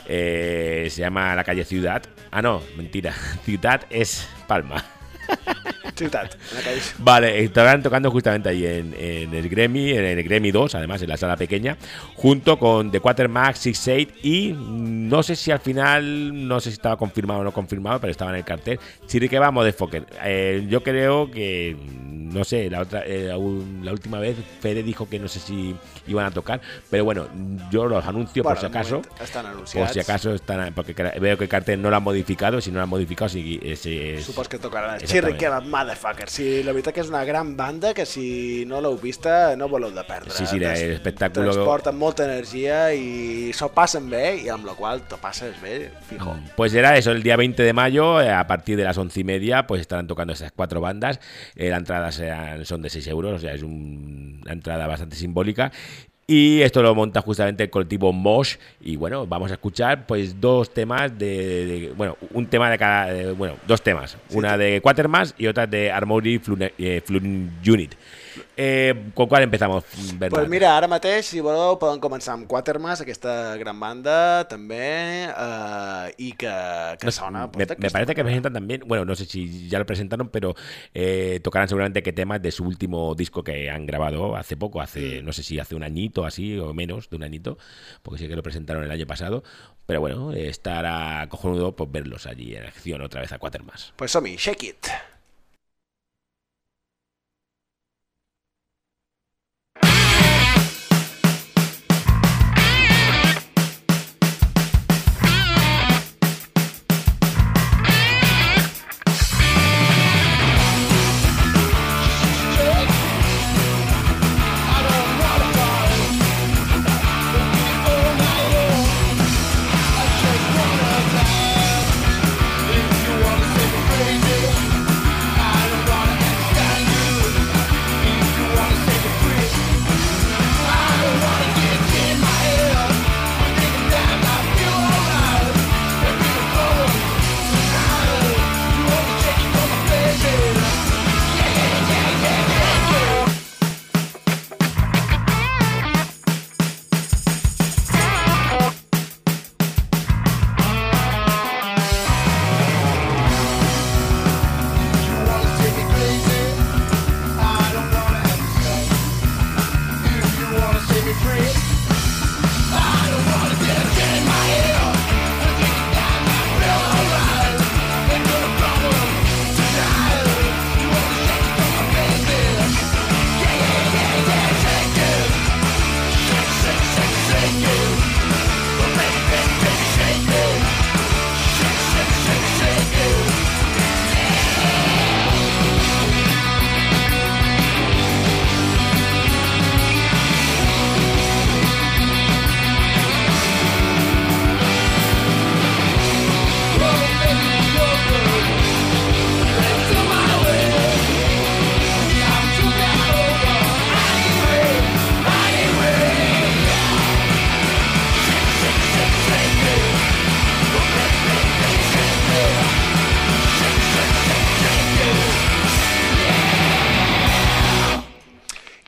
Eh, se llama la calle Ciudad. Ah, no, mentira. Ciudad es Palma. Ciutat. En aquell... Vale, estarán tocando justamente ahí en, en el Gremi, en el Gremi 2, además en la sala pequeña, junto con The Quatermax, Six Eight y no sé si al final, no sé si estaba confirmado o no confirmado, pero estaba en el cartel. Chirique vamos de Fokker. Eh, yo creo que, no sé, la otra, eh, la, última vez Fede dijo que no sé si iban a tocar, pero bueno, yo los anuncio Bueno, por si acaso. moment estan Por si acaso están, porque veo que el cartel no lo han modificado, si no lo han modificado, sí, ese es- Supos que els Exactament. Chirrique Motherfucker. Sí, la veritat que és una gran banda que si no l'heu vista no voleu de perdre. Sí, sí, espectáculo- Transporten molta energia i s'ho passen bé i amb la qual te passes bé, fijo. Pues será eso, el día 20 de mayo, eh, a partir de las once y media, pues estarán tocando esas cuatro bandas. Eh, la entrada son de 6 euros, o sea, es un- una entrada bastante simbólica. Y esto lo monta justamente el colectivo Mosh. Y bueno, vamos a escuchar pues dos temas de. de- bueno, un tema de cada. de- bueno, dos temas. Una de Quatermass y otra de Armory Flun, eh, Flun Unit. Eh, ¿Con cuál empezamos, Bernat? Pues mira, ara mateix, si voleu, podem començar amb Quatermass, aquesta gran banda, també, eh, i que, que No sona... pues, me, d'aquesta me parece que presentan también, bueno, no sé si ya lo presentaron, pero eh, tocarán seguramente que temas de su último disco que han grabado hace poco, hace, Mm. no sé si hace un añito así o menos de un añito, porque sí que lo presentaron el año pasado, pero bueno, estará cojonudo pues, verlos allí en acción otra vez a Quatermass. Pues som-hi, shake it.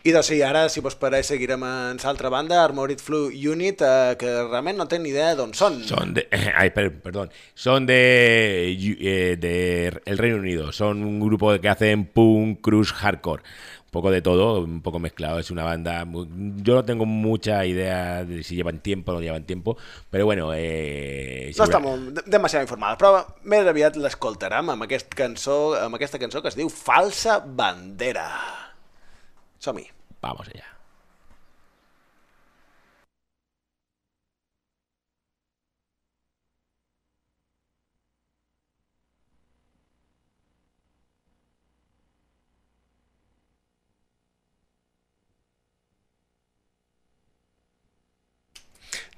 I doncs sí, ara, si vos pareix, seguirem en l'altra banda, Armored Flu Unit, eh, que realment no tenc ni idea d'on són. Son de, per- perdón, son de, eh, de el Reino Unido. Son un grupo que hacen punk, cruise, hardcore. Un poco de todo, un poco mezclado. Es una banda. mu- Yo no tengo mucha idea de si llevan tiempo o no llevan tiempo, pero bueno. Eh, No segura- molt, demasiado informada, però més aviat l'escoltarem amb, aquest cançó, amb aquesta cançó que es diu Falsa Bandera. Som-hi. Vamos allá.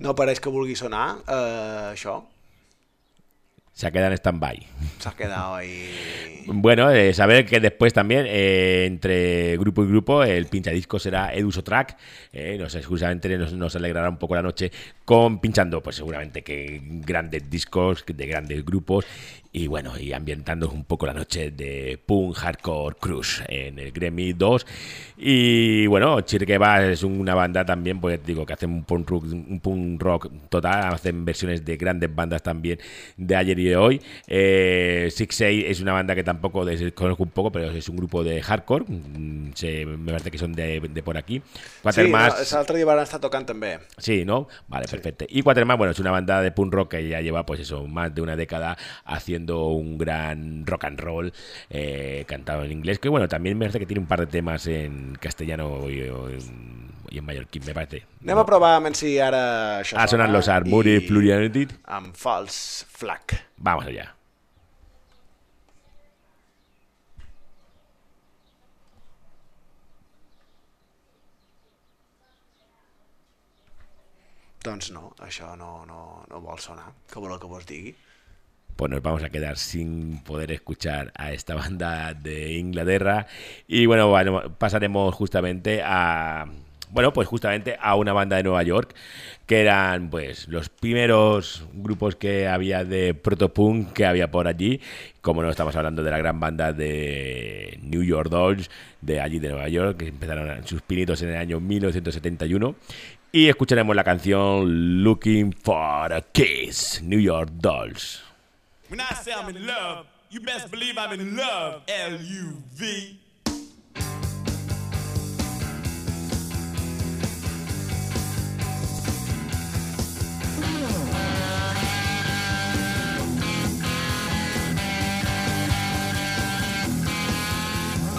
No pareix que vulgui sonar eh, això. Se queda en stand-by. S'ha quedat ahí... Bueno, eh, saber que después también, eh, entre grupo y grupo, el pinchadisco será Eduso Track. Eh, no sé, seguramente nos, nos alegrará un poco la noche con pinchando, pues seguramente que grandes discos de grandes grupos. Y bueno, y ambientando un poco la noche de Punk Hardcore Cruise en el Grammy 2. Y bueno, Chirkeva es una banda también, pues digo, que hacen un punk rock, un punk rock total, hacen versiones de grandes bandas también de ayer y de hoy. Eh, Six Eight es una banda que tampoco desconozco un poco, pero es un grupo de hardcore. Mm, se- me parece que son de, de por aquí. Quatermass- Sí, l'altre dia van estar tocant també. Sí, ¿no? Vale, perfecto. Y Quatermass, bueno, es una banda de punk rock que ya lleva, pues eso, más de una década haciendo un gran rock and roll eh, cantado en inglés, que bueno, también me parece que tiene un par de temas en castellano y, en, y en mallorquín, me parece. Anem a provar a veure si ara això A sonar sona los Armory i- Plurianity. Amb False Flag. Vamos allá. Doncs no, això no, no, no vol sonar. Què voleu que vos digui? Pues nos vamos a quedar sin poder escuchar a esta banda de Inglaterra. Y bueno, bueno, pasaremos justamente a. Bueno, pues justamente a una banda de Nueva York, que eran pues los primeros grupos que había de protopunk que había por allí. Como no estamos hablando de la gran banda de New York Dolls, de allí de Nueva York, que empezaron sus pinitos en el año 1971. Y escucharemos la canción Looking for a Kiss, New York Dolls. When I say I'm in love, you best believe I'm in love. L U V.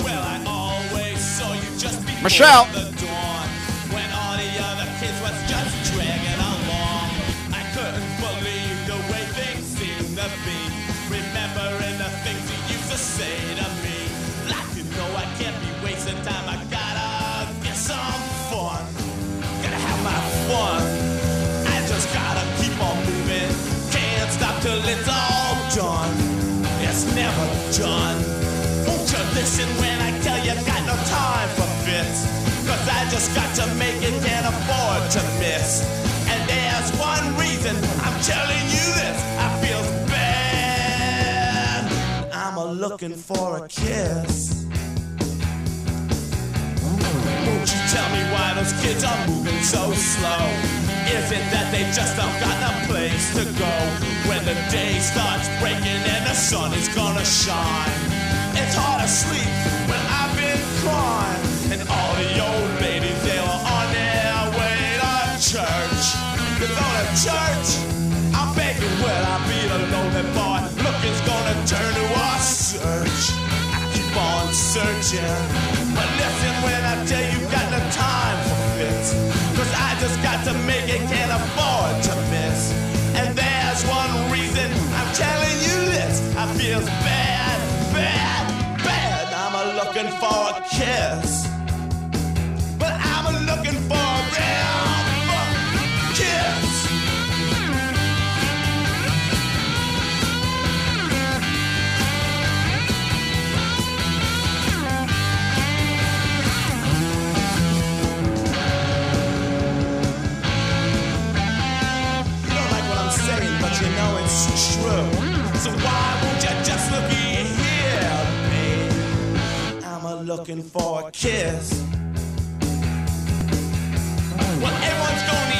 Well, I always saw you just before Michelle. Till it's all done. It's never done. Won't you listen when I tell you got no time for fits? Cause I just got to make it, can't afford to miss. And there's one reason I'm telling you this. I feel bad. I'm a looking for a kiss. Won't you tell me why those kids are moving so slow? Is it that they just don't got no place to go? When the day starts breaking and the sun is gonna shine. It's hard to sleep when I've been crying. And all the old ladies, they were on their way to church. To go to church, I'm begging, will I be the lonely boy? Looking's gonna turn to a search. I keep on searching. But listen when I tell you, just got to make it, can't afford to miss. And there's one reason I'm telling you this. I feel bad, bad, bad. I'm a looking for a kiss. But I'm a looking for So why won't you just look in here, babe? I'm a looking for a kiss. Well, everyone's gonna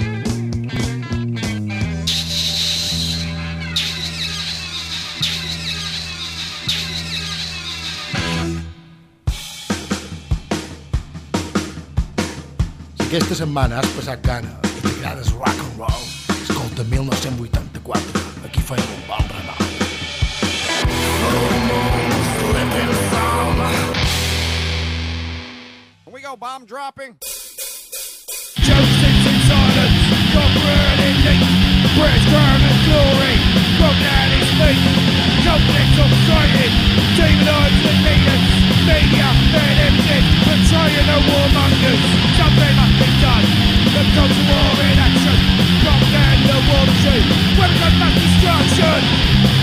aquesta setmana has passat gana i t'agrades rock and roll. Escolta, 1984, aquí un bon we go, bomb dropping. Joseph's exotic, corporate elite, British government glory, broken at his feet, conflict of society, demonized the leaders, media, we're warmongers. Something must be done. The comes war in action. From then the war machine. Weapons of mass destruction.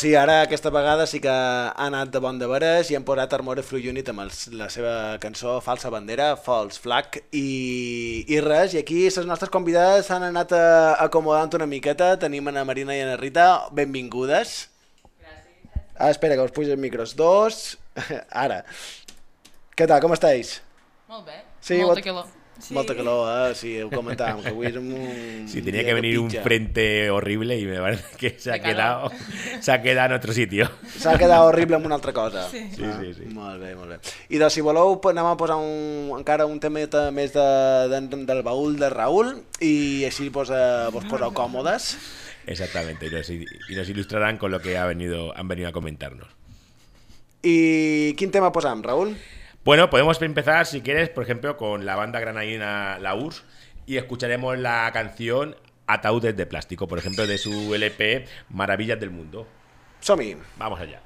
sí, ara aquesta vegada sí que ha anat de bon de veres i han posat Armored Fruit Unit amb els, la seva cançó Falsa Bandera, False Flag i, i res, i aquí les nostres convidades s'han anat a, acomodant una miqueta, tenim a Marina i a Rita, benvingudes. Gràcies. Ah, espera, que us pugen micros. Dos, ara. Què tal, com estàs? Molt bé, sí, molta what... calor. Sí. Molta calor, eh? Sí, ho comentàvem, que avui és un... Sí, tenía dia que venir un frente horrible y me parece que se ha De calor. quedado, se ha quedado en otro sitio. S'ha quedat horrible amb una altra cosa. Sí. Sí, sí, sí. Molt bé, molt bé. I doncs, si voleu, anem a posar un, encara un tema més de, de, del baúl de Raül i així vos, eh, vos poseu còmodes. Exactamente, y nos, y nos ilustrarán con lo que ha venido, han venido a comentarnos. I quin tema posam, Raül? Bueno, podemos empezar, si quieres, por ejemplo, con la banda granadina La URSS y escucharemos la canción Ataúdes de Plástico, por ejemplo, de su LP Maravillas del Mundo. Som-hi. Vamos allá.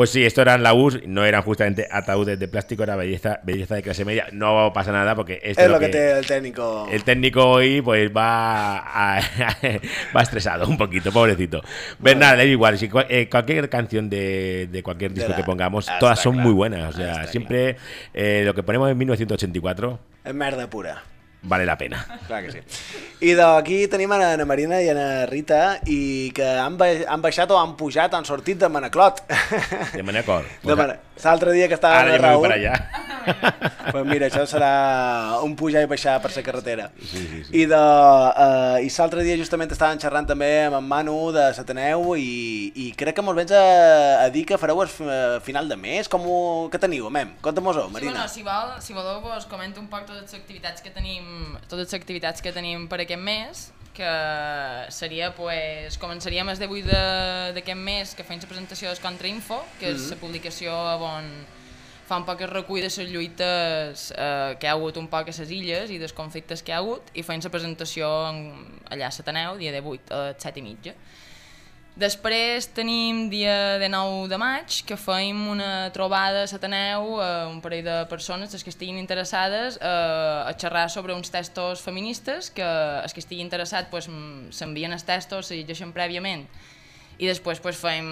Pues sí, esto eran la URSS, no eran justamente ataúdes de plástico, era belleza, belleza de clase media. No pasa nada porque esto És es el que té el técnico. El técnico hoy pues va a- va estresado un poquito, pobrecito. Bernard, da igual, si eh, cualquier canción de, de cualquier disco la- que pongamos, todas son claro. muy buenas. O sea, siempre eh, lo que ponemos en 1984 És merda pura. Vale la pena. Clar que sí. I d'aquí tenim a Ana Marina i a Ana Rita i que han, han baixat o han pujat, han sortit de Manaclot. De Manacor. De Mana... L'altre dia que estava Ara ja Raül... para allá. pues mira, això serà un pujar i baixar per la carretera. Sí, sí, sí. I, de, uh, i l'altre dia justament estaven xerrant també amb en Manu de l'Ateneu i, i crec que mos vens a, a dir que fareu el f- final de mes. Com ho, què teniu, mem? Conta'm-ho, Sí, Marina. bueno, si, vol, si voleu, vos comento un poc totes les activitats que tenim, totes les activitats que tenim per aquest mes, que seria, pues, començaríem el 18 de- d'aquest mes que fem la presentació del Contrainfo, que és Mhm. la publicació on fa un poc el recull de les lluites eh, que ha hagut un poc a les illes i dels conflictes que ha hagut i fem la presentació en, allà a Sataneu, dia 18, a les 7 i mitja. Després tenim dia de 9 de maig que fem una trobada a Sataneu a un parell de persones les que estiguin interessades eh, a xerrar sobre uns textos feministes que els que estiguin interessat pues, s'envien els textos, se llegeixen prèviament i després pues, fem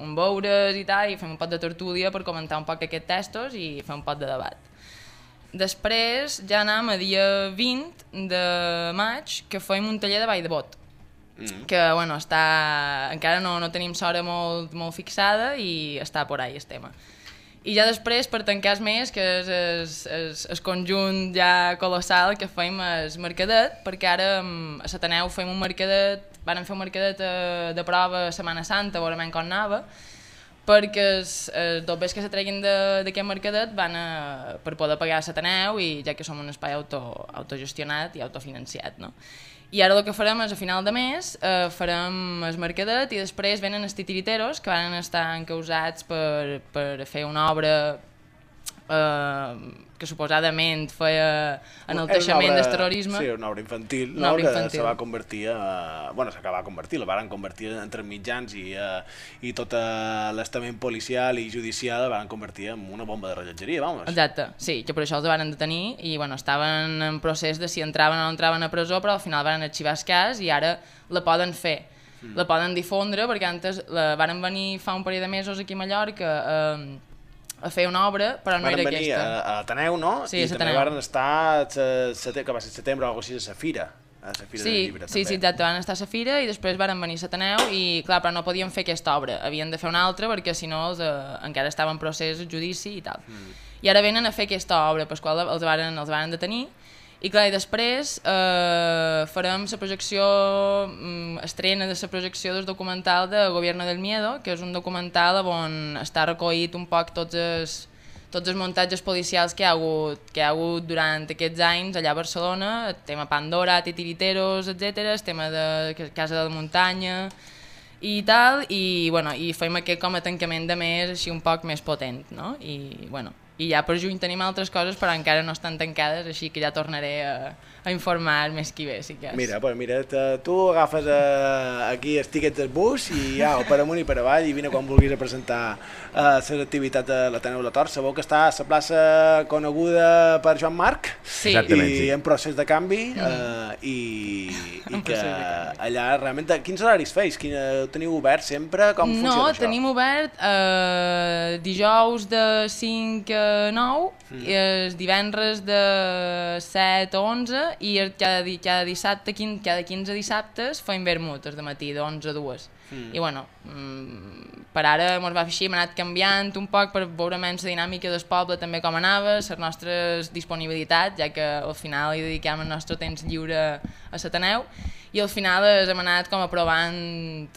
un beures i tal i fem un pot de tertúlia per comentar un poc aquests textos i fer un pot de debat. Després ja anem a dia 20 de maig que fem un taller de ball de bot Mm. que bueno, està, encara no, no tenim l'hora molt, molt fixada i està por ahí el tema. I ja després, per tancar el mes, que és el, el, el conjunt ja colossal que fem el mercadet, perquè ara mm, a Sataneu fem un mercadet, van fer un mercadet eh, de prova Setmana Santa, veurem com anava, perquè els, els dobbers que se treguin de- d'aquest mercadet van a, per poder pagar a Sataneu i ja que som un espai auto, autogestionat i autofinanciat, no? I ara el que farem és a final de mes eh, farem el mercadet i després venen els titiriteros que van estar encausats per, per fer una obra eh, que suposadament feia Era enalteixement una del terrorisme. Sí, una obra infantil, Una no? obra que infantil. se va convertir a... Bueno, s'acaba de convertir, la van convertir entre mitjans i, eh, i tot eh, l'estament policial i judicial la van convertir en una bomba de rellotgeria, vamos. Exacte, sí, que per això els van detenir i bueno, estaven en procés de si entraven o no entraven a presó, però al final van arxivar el cas i ara la poden fer. Mm. La poden difondre perquè antes la van venir fa un parell de mesos aquí a Mallorca eh, a fer una obra, però no Varen era venir aquesta. a, a Ateneu, no? Sí, I també Ateneu. varen estar, que va ser setembre o alguna cosa així, a Safira. A Safira Sí, llibre, sí, també. sí, exacte, van estar a Safira i després van venir a Sataneu i clar, però no podien fer aquesta obra, havien de fer una altra perquè si no els, eh, encara estava en procés judici i tal. Mm. I ara venen a fer aquesta obra, per qual els varen, els varen detenir i clar, i després eh, farem la projecció, mm, estrena de la projecció del documental de Gobierno del Miedo, que és un documental on està recollit un poc tots els, tots els muntatges policials que ha hagut, que ha hagut durant aquests anys allà a Barcelona, el tema Pandora, Titiriteros, etc, el tema de Casa de la Muntanya i tal, i, bueno, i fem aquest com a tancament de mes així un poc més potent, no? I, bueno, i ja per juny tenim altres coses però encara no estan tancades, així que ja tornaré a, a informar el mes que ve, si cas. Mira, pues mira, te- tu agafes eh, aquí els tíquets del bus i ja, o per amunt i per avall i vine quan vulguis a presentar eh, les activitats de l'Ateneu La Tor. Sabeu que està a la plaça coneguda per Joan Marc Sí. Exactament, i sí. en procés de canvi eh, i, i que allà realment... Quins horaris feis? Quin, ho teniu obert sempre? Com no, funciona això? tenim obert eh, dijous de 5 a 9, Mm. i els divendres de 7 a 11 i cada, di, cada dissabte, quin, cada 15 dissabtes fem vermut, de matí, de 11 a 2. Mm. I bueno, mm, per ara mos va fer així, hem anat canviant un poc per veure menys la dinàmica del poble també com anava, les nostres disponibilitats, ja que al final hi dediquem el nostre temps lliure a l'Ateneu, i al final es hem anat com aprovant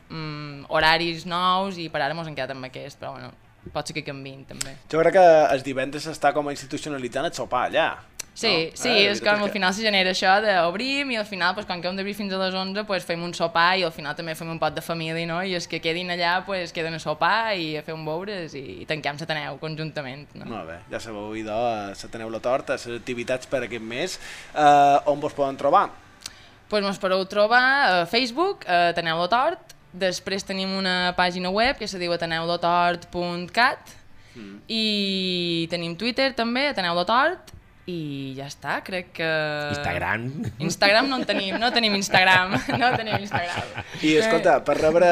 mm, horaris nous i per ara mos hem quedat amb aquest, però bueno, pot ser que canviïn també. Jo crec que els divendres està com a institucionalitzant el sopar allà. Sí, no? sí, Eh, la és com al final se genera això d'obrim i al final, pues, com que hem d'obrir fins a les 11, pues, fem un sopar i al final també fem un pot de família, no? I els que quedin allà pues, queden a sopar i a fer un beures i, i tanquem l'Ateneu conjuntament. No? Molt bé, ja sabeu, idò, a Sataneu la Torta, les activitats per aquest mes, eh, on vos poden trobar? pues mos podeu trobar a Facebook, a Ateneu de Tort, després tenim una pàgina web que se diu ateneudotort.cat Mm. i tenim Twitter també, Ateneu de Tort, i ja està, crec que... Instagram. Instagram no en tenim, no tenim Instagram, no tenim Instagram. I escolta, per rebre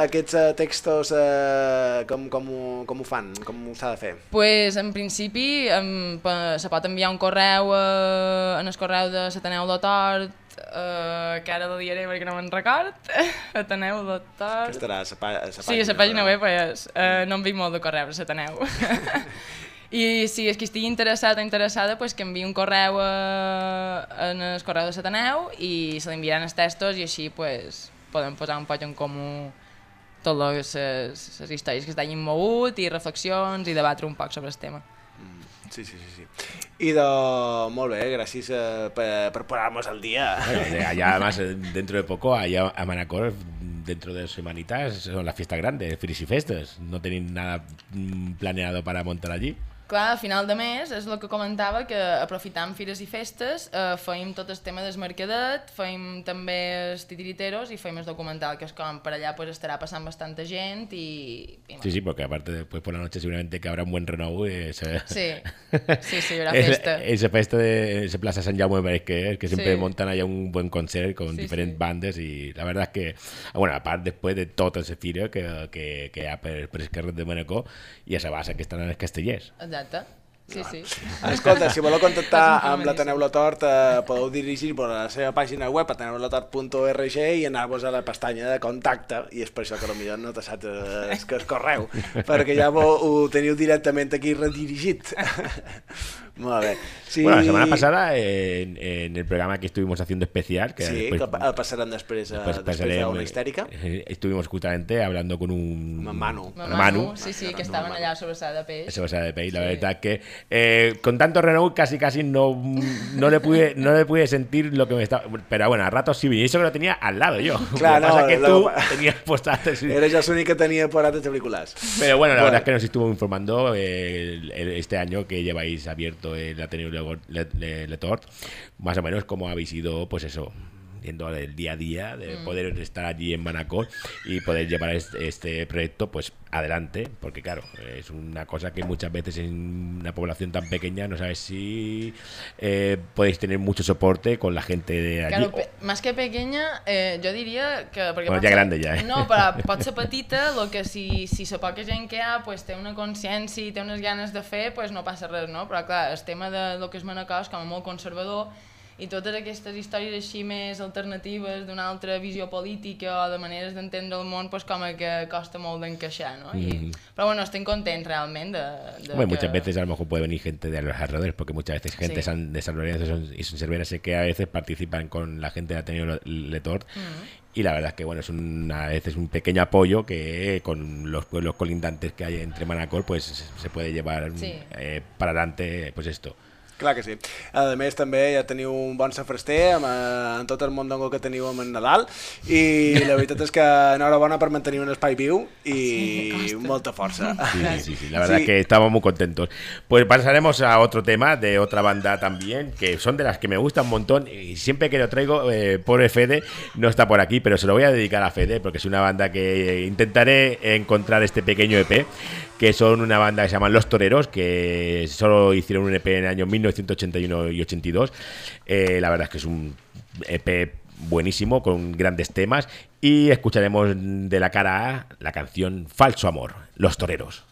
aquests eh, textos, eh, com, com, ho, com ho fan? Com s'ha de fer? Pues, en principi em, se pot enviar un correu eh, en el correu de l'Ateneu de eh, que ara lo diré perquè no me'n record, Ateneu de Tort... Que estarà a la, pa a la Sí, a la pàgina web és, eh, no enviï molt de correu a l'Ateneu. I si és qui estigui interessat o interessada, pues, que enviï un correu a, en el correu de l'Ateneu i se l'enviaran els textos i així pues, podem posar un poc en comú totes les, les històries que s'hagin mogut i reflexions i debatre un poc sobre el tema. Sí, sí, sí. sí. I de... Molt bé, gràcies eh, per, per posar-nos al dia. Bueno, allá además eh, dentro de poco allá a Manacor dentro de semanitas son la fiesta grande, Frisi Festes. No tenéis nada mm, planeado para montar allí. Clar, a final de mes és el que comentava, que aprofitant fires i festes eh, feim tot el tema del mercadet, feim també els titiriteros i feim el documental, que és com per allà pues, estarà passant bastanta gent i... i Sí, sí, porque aparte después por la noche seguramente que habrá un buen renou. eh, ese- Sí, sí, sí, hi haurà Ese- festa. Ese festa de ese Plaza San Jaume me que, que siempre Sí. montan allá un buen concert con Sí, diferentes sí. bandes y la verdad es que, bueno, aparte después de todo ese fira que, que, que hi ha per, per Esquerra de Manacor i a la base que estan en els castellers. Exacte. Sí, sí. Escolta, si voleu contactar amb l'Ateneu La Tort, eh, podeu dirigir-vos a la seva pàgina web, ateneulatort.org, i anar-vos a la pestanya de contacte, i és per això que potser no te saps eh, que és correu, perquè ja vo, ho teniu directament aquí redirigit. Molt bé. Sí. Bueno, la semana pasada en, en el programa que estuvimos haciendo especial, que Sí, después- que pasarán después, después después pasaré, de una histérica. eh, Estuvimos justamente hablando con un Manu. Manu. sí, sí, que estaven allà sobre Sada de peix. A ser de la verdad que eh, con tanto renault casi casi no, no le pude no le pude sentir lo que me estaba pero bueno a ratos sí vi y eso que lo tenía al lado yo Clar, lo que pasa no, que lo tú tenías puestas Era jo l'únic que tenia por artes auriculars. pero bueno la verdad es que nos estuvo informando eh, el- el- este año que lleváis abierto el Ateneo Le, Le- Le- Letort más o menos cómo habéis ido pues eso viendo el día a día de Mm. poder estar allí en Manacor y poder llevar este, este proyecto pues adelante porque claro es una cosa que muchas veces en una población tan pequeña no sabes si eh, podéis tener mucho soporte con la gente de allí Claro, més que pequeña, eh, jo diria que... Perquè Bueno, ja grande ja, eh? No, però pot ser petita, el que si, si la poca gent que hi ha pues, té una consciència i té unes ganes de fer, pues, no passa res, no? Però clar, el tema de lo que és Manacor és com a molt conservador i totes aquestes històries així més alternatives d'una altra visió política o de maneres d'entendre el món, pues, com que costa molt d'encaixar, no? I, Mhm. Però bueno, estem contents realment de, de Hombre, que... muchas veces a lo mejor puede venir gente de los alrededores, porque muchas veces gente Sí. de San Lorenzo y son serveras sé que a veces participan con la gente de Ateneo Letort. Mm. Y la verdad es que bueno, es un, a veces un pequeño apoyo que con los pueblos colindantes que hay entre Manacor, pues se- se puede llevar Sí. eh, para adelante, pues esto. Clar que sí. A més, també ja teniu un bon safraster amb, eh, en tot el mondongo que teniu amb en Nadal i la veritat és que enhorabona per mantenir un espai viu i molta força. Sí, sí, sí, sí, la verdad es que estamos muy contentos. Pues pasaremos a otro tema de otra banda también, que son de las que me gustan un montón y siempre que lo traigo, eh, pobre Fede no está por aquí, pero se lo voy a dedicar a Fede porque es una banda que intentaré encontrar este pequeño EP, que son una banda que se llaman Los Toreros, que solo hicieron un EP en el año 1981 y 82. Eh, la verdad es que es un EP buenísimo, con grandes temas. Y escucharemos de la cara A la canción Falso Amor, Los Toreros.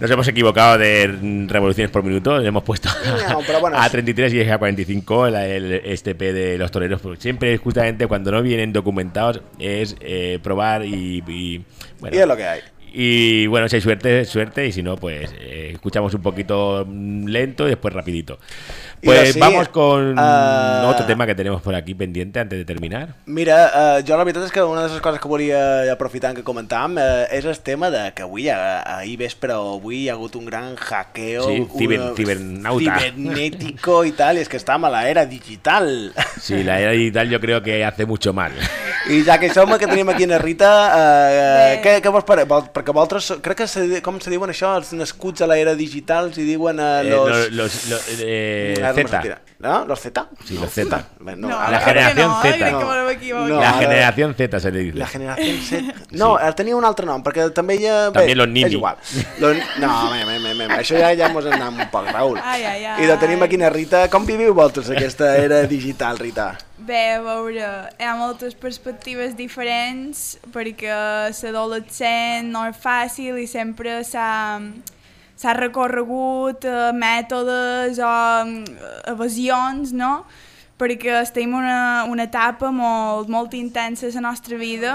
Nos hemos equivocado de revoluciones por minuto. Le hemos puesto a, No, pero bueno, a es- 33 y a 45 la- el, este P de los toreros. Porque siempre, justamente, cuando no vienen documentados, es eh, probar y, y, bueno, Y es lo que hay. y bueno, si hay suerte, suerte, y si no, pues eh, escuchamos un poquito lento y después rapidito. I Pues així, vamos con eh, otro tema que tenemos por aquí pendiente antes de terminar. Mira, eh, jo la veritat és que una de les coses que volia aprofitar que comentàvem eh, és el tema de que avui, eh, ahir vespre o avui hi ha hagut un gran hackeo Sí, ciber- una- cibernauta. cibernético y tal, y es que estamos a la era digital. Sí, la era digital yo creo que hace mucho mal. I ja que som que tenim aquí en Rita, eh, què, què vols pare? Vol- Perquè vosaltres, crec que se, com se diuen això, els nascuts a l'era digital, si diuen eh, Eh, los... los, los- los- eh, Z. ¿No? ¿Los Z? Sí, los Z. No, No, ara- la generación no, Z. No. la generación Z se le dice. La generació Z. No, sí. tenia un altre nom, perquè també hi ha... També los És Nimi. igual. Los... No, me, me, me, me, això ja, ja mos en anem un poc, Raül. Ai, ai, ai. I la tenim aquí a Rita. Com viviu vosaltres aquesta era digital, Rita? Bé, a veure, hi ha moltes perspectives diferents perquè l'adolescent no és fàcil i sempre s'ha s'ha recorregut eh, mètodes o mm, evasions, no? perquè estem una, una etapa molt, molt intensa a la nostra vida,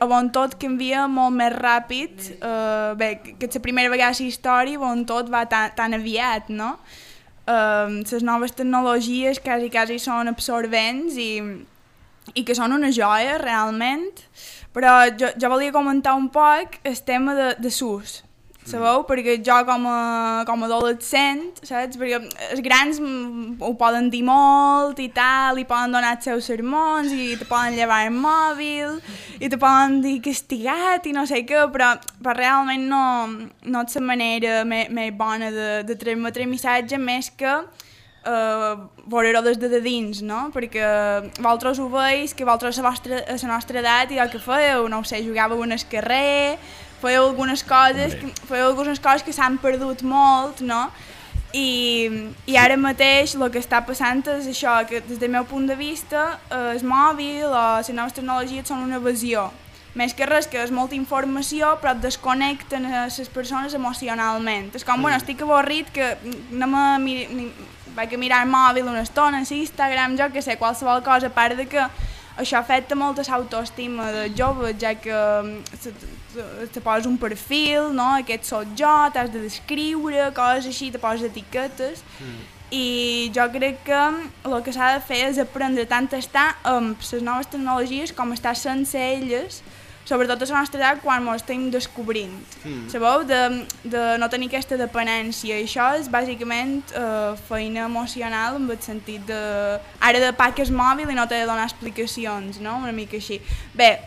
on tot canvia molt més ràpid, eh, bé, que és la primera vegada a la història on tot va tan, tan aviat, no? um, les noves tecnologies quasi, quasi són absorbents i, i que són una joia realment, però jo, jo volia comentar un poc el tema de, de SUS, sabeu? Perquè jo com a, com a adolescent, saps? Perquè els grans ho poden dir molt i tal, i poden donar els seus sermons, i te poden llevar el mòbil, i te poden dir castigat i no sé què, però, però realment no, no és la manera més, més bona de, de transmetre missatge més que uh, veure-ho des de dins, no? Perquè vosaltres ho veus, que vosaltres a la, vostra, a la nostra edat i el que fèieu, no ho sé, jugàveu el carrer, fèieu algunes coses, que, fèieu algunes coses que s'han perdut molt, no? I, I ara mateix el que està passant és això, que des del meu punt de vista eh, el mòbil o les noves tecnologies són una evasió. Més que res, que és molta informació, però et desconnecten a les persones emocionalment. És com, bueno, estic avorrit, que anem a mir vaig a mirar el mòbil una estona, a Instagram, jo que sé, qualsevol cosa, a part de que això afecta molt a l'autoestima de jove, ja que mm, se, te, te poses un perfil, no? aquest sóc jo, t'has de descriure, coses així, te poses etiquetes, i jo crec que el que s'ha de fer és aprendre tant a estar amb les noves tecnologies com estar sense elles, sobretot a la nostra edat quan ens estem descobrint. Mm. Sabeu? De, de no tenir aquesta dependència. I això és bàsicament eh, feina emocional en el sentit de... Ara de paques mòbil i no t'he de donar explicacions, no? Una mica així. Bé,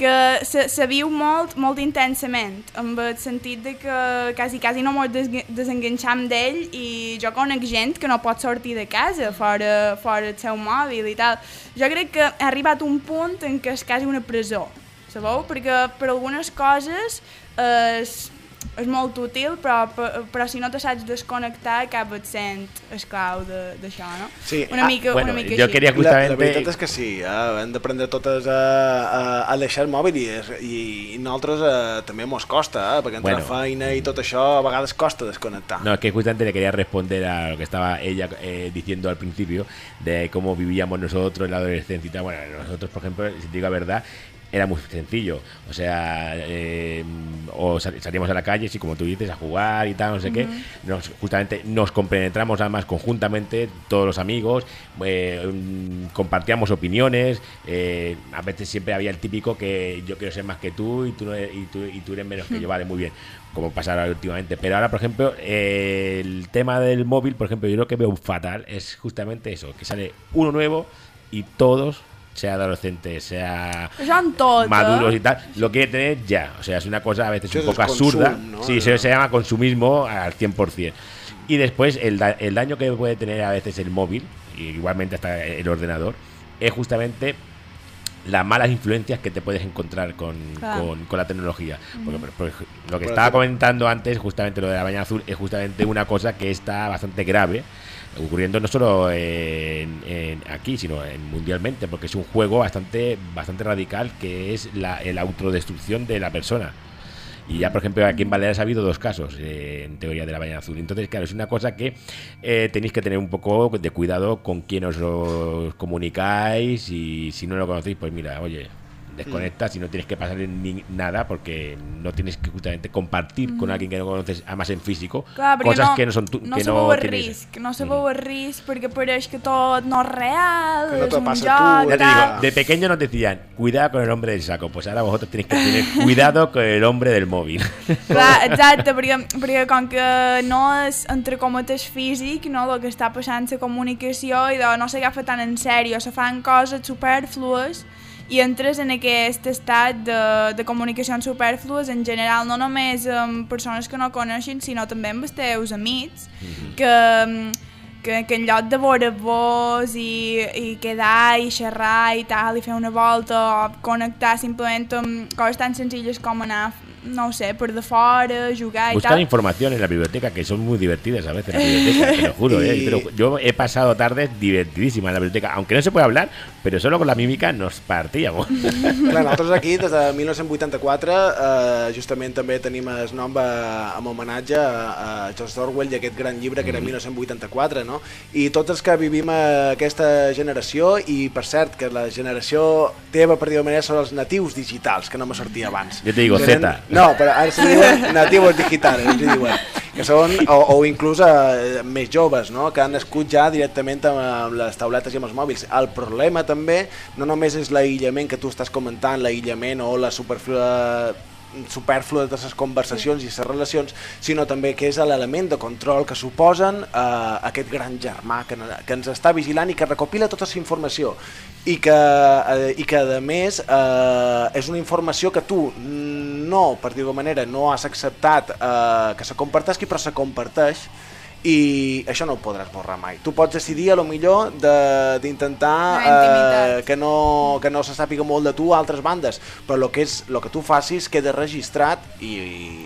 que se, se viu molt, molt intensament, amb el sentit de que quasi, quasi no ens des, desenganxam d'ell i jo conec gent que no pot sortir de casa fora, fora el seu mòbil i tal. Jo crec que ha arribat un punt en què és quasi una presó, sabeu? Perquè per algunes coses és, és molt útil, però, però, però si no te saps desconnectar acabes sent esclau de- d'això, no? Sí. Una mica, bueno, una mica jo així. queria La, justamente... la veritat és que sí, eh? hem d'aprendre totes a, a, a deixar el mòbil i, i, i nosaltres eh, també mos costa, eh? perquè entre Bueno. la feina i tot això a vegades costa desconnectar. No, es que justamente le quería responder a lo que estaba ella eh, diciendo al principio de cómo vivíamos nosotros en la adolescencia. Bueno, nosotros, por ejemplo, si te digo la verdad, era muy sencillo. O sea, eh, o sal- salíamos a la calle, sí, como tú dices, a jugar y tal, no sé qué. Nos, justamente nos compenetramos además conjuntamente, todos los amigos, eh, mm, compartíamos opiniones. eh, a veces siempre había el típico que yo quiero ser más que tú y tú, no eres- y tú, y tú eres menos que yo, vale, muy bien. Como pasa ahora últimamente. Pero ahora, por ejemplo, eh, el tema del móvil, por ejemplo, yo lo que veo fatal es justamente eso, que sale uno nuevo y todos, sea adolescentes, sea maduros y tal, lo quiere tener ya. O sea, es una cosa a veces Eso un poco consum, absurda. ¿no? Sí, se, se llama consumismo al 100%. Y después el, da- el daño que puede tener a veces el móvil, y igualmente hasta el ordenador, es justamente las malas influencias que te puedes encontrar con, Claro. con- con la tecnología. Porque, Ujú. por- por- lo que estaba comentando antes, justamente lo de la baña azul, es justamente una cosa que está bastante grave, ocurriendo no solo en- en aquí, sino en- mundialmente, porque es un juego bastante, bastante radical que es la, la autodestrucción de la persona. Y ya, por ejemplo, aquí en Baleares ha habido dos casos, eh, en teoría, de la ballena azul. Entonces, claro, es una cosa que eh, tenéis que tener un poco de cuidado con quién os lo comunicáis y si no lo conocéis, pues mira, oye, desconectas y no tienes que pasar ni nada porque no tienes que justamente compartir con Mm. alguien que no conoces, además en físico, Clar, perquè cosas no, que no son tu, no que se no tienes. risc, no se el risc perquè pareix que tot no és real, Que no te passa joc, tu, Ya te digo, de pequeño nos decían, cuidado con el hombre del saco. Pues ahora vosotros tenéis que tener cuidado con el hombre del móvil. Clar, exacte, perquè, perquè com que no és entre cometes físic, no, el que està passant la comunicació i de, no s'agafa tan en sèrio, se fan coses superflues i entres en aquest estat de, de comunicacions superflues en general, no només amb persones que no coneixen, sinó també amb els teus amics, que, que, que en lloc de veure-vos i, i quedar i xerrar i tal, i fer una volta o connectar simplement amb coses tan senzilles com anar, no ho sé, per de fora, jugar i Buscar tal. información en la biblioteca, que son muy divertidas a veces la biblioteca, te lo juro. ¿eh? Lo- yo he pasado tardes divertidísimas en la biblioteca, aunque no se puede hablar, pero solo con la mímica nos partíamos. Clar, nosaltres aquí, des de 1984, eh, justament també tenim el nom eh, amb homenatge a, a George Orwell i aquest gran llibre que era 1984, no? I tots els que vivim a aquesta generació, i per cert, que la generació teva, per dir-ho manera, són els natius digitals, que no me sortia abans. Jo te digo Tenen- Z. No, però ara se diuen nativos digitales, els diuen que són, o, o inclús eh, més joves, no? que han nascut ja directament amb, amb les tauletes i amb els mòbils. El problema també no només és l'aïllament que tu estàs comentant, l'aïllament o la superflua superflua de les conversacions i les relacions, sinó també que és l'element de control que suposen eh, aquest gran germà que, que ens està vigilant i que recopila tota la informació. I que, eh, i que a més eh, és una informació que tu no, per dir-ho manera, no has acceptat eh, que se comparteixi, però se comparteix i això no ho podràs borrar mai. Tu pots decidir, a lo millor, de- d'intentar eh, que, no, que no se sàpiga molt de tu a altres bandes, però el que, és, el que tu facis queda registrat i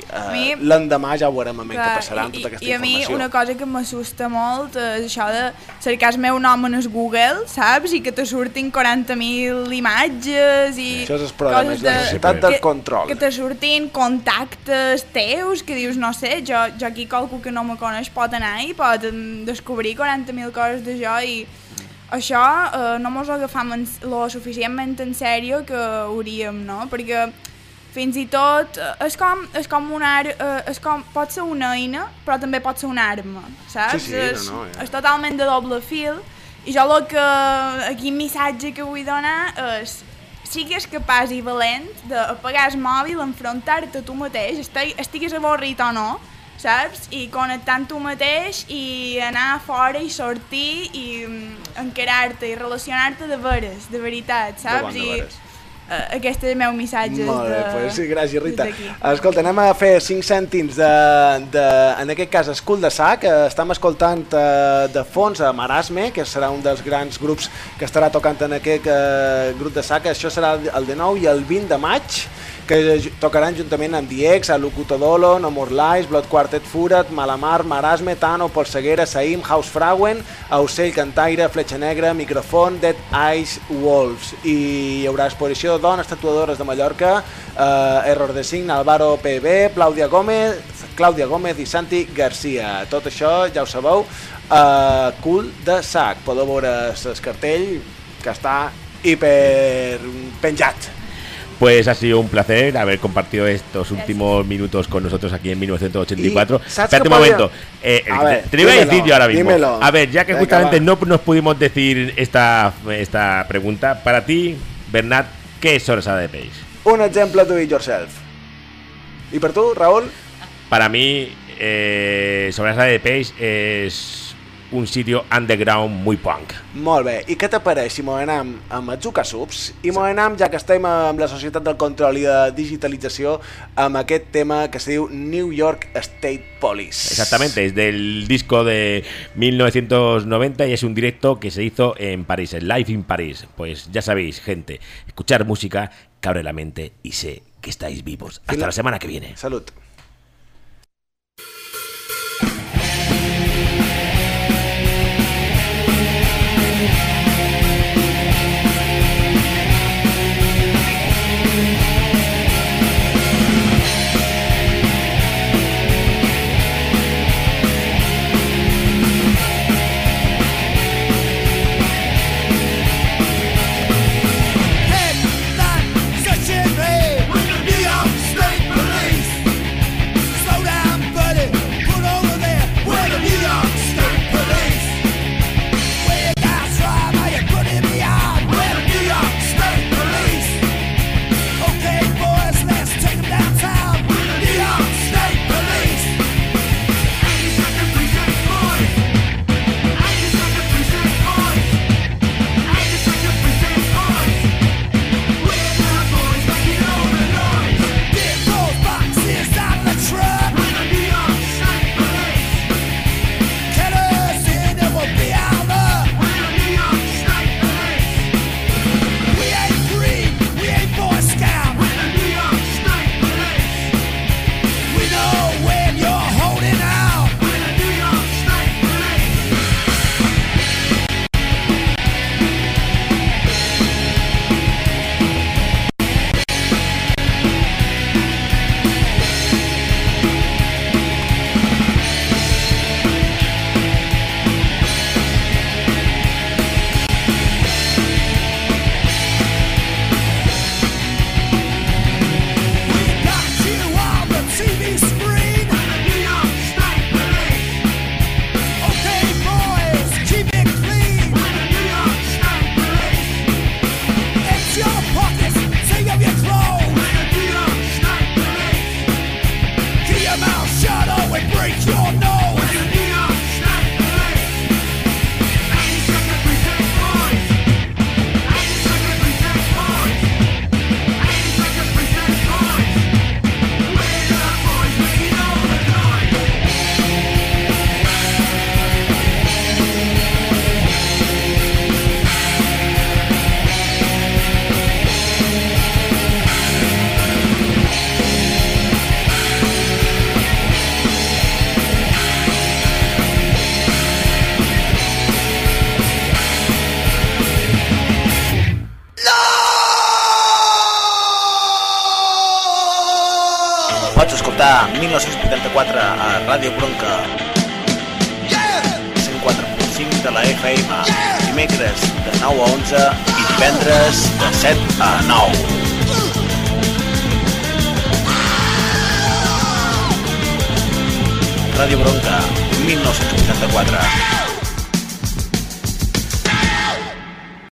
eh, mi- l'endemà ja veurem a Clar, passarà amb i, tota aquesta i a mi informació. una cosa que m'assusta molt és això de cercar el meu nom en el Google, saps? I que te surtin 40.000 imatges i Això és el problema, és la necessitat del que, control. Que te surtin contactes teus, que dius, no sé, jo, jo aquí qualcú que no me coneix pot anar i pot descobrir 40.000 coses de jo i això eh, no mos ho agafam en, lo suficientment en sèrio que hauríem, no? Perquè fins i tot eh, és com, és com una ar, eh, és com, pot ser una eina però també pot ser una arma saps? Sí, sí, no, és, no, ja. és totalment de doble fil i jo el que aquí missatge que vull donar és sigues capaç i valent d'apagar el mòbil, enfrontar-te a tu mateix, estig- estiguis avorrit o no, saps? I connectar amb tu mateix i anar fora i sortir i mm, encarar-te i relacionar-te de veres, de veritat, De saps? bon, de I veres. eh, aquest és el meu missatge. Molt bé, de, pues, sí, gràcies Rita. Escolta, anem a fer 5 cèntims de, de, en aquest cas, Escul de Sac. Eh, Estem escoltant eh, de fons a Marasme, que serà un dels grans grups que estarà tocant en aquest eh, grup de Sac. Això serà el de 9 i el 20 de maig que tocaran juntament amb Diex, a Lucutodolo, No More Lies, Blood Quartet Furat, Malamar, Marasme, Tano, Polseguera, Saïm, House Frauen, Aucell, Cantaire, Fletxa Negra, Microfon, Dead Eyes, Wolves. I hi haurà exposició de dones tatuadores de Mallorca, eh, Error de Sign, Álvaro PB, Clàudia Gómez, Clàudia Gómez i Santi Garcia. Tot això, ja ho sabeu, eh, cul de sac. Podeu veure el cartell que està hiper penjat. Pues ha sido un placer haber compartido estos últimos minutos con nosotros aquí en 1984. Y, ¿sabes Espérate un momento. eh, A ver, te lo iba a dímelo, decir yo ahora mismo. dímelo. A ver, ya que justamente no nos pudimos decir esta, esta pregunta, para ti, Bernat, ¿qué es Sorsada de Peix? Un exemple do it yourself. I per tu, Raúl? Para mí, eh, Sorsada de Peix es un sitio underground muy punk. Molt bé. I què t'apareix si m'ho anem amb Zucasubs i m'ho anem, ja que estem amb la societat del control i de digitalització, amb aquest tema que se diu New York State Police. Exactamente, es del disco de 1990 y es un directo que se hizo en París, en Live in París. Pues ya sabéis, gente, escuchar música que abre la mente y sé que estáis vivos. Hasta Final- la semana que viene. Salud.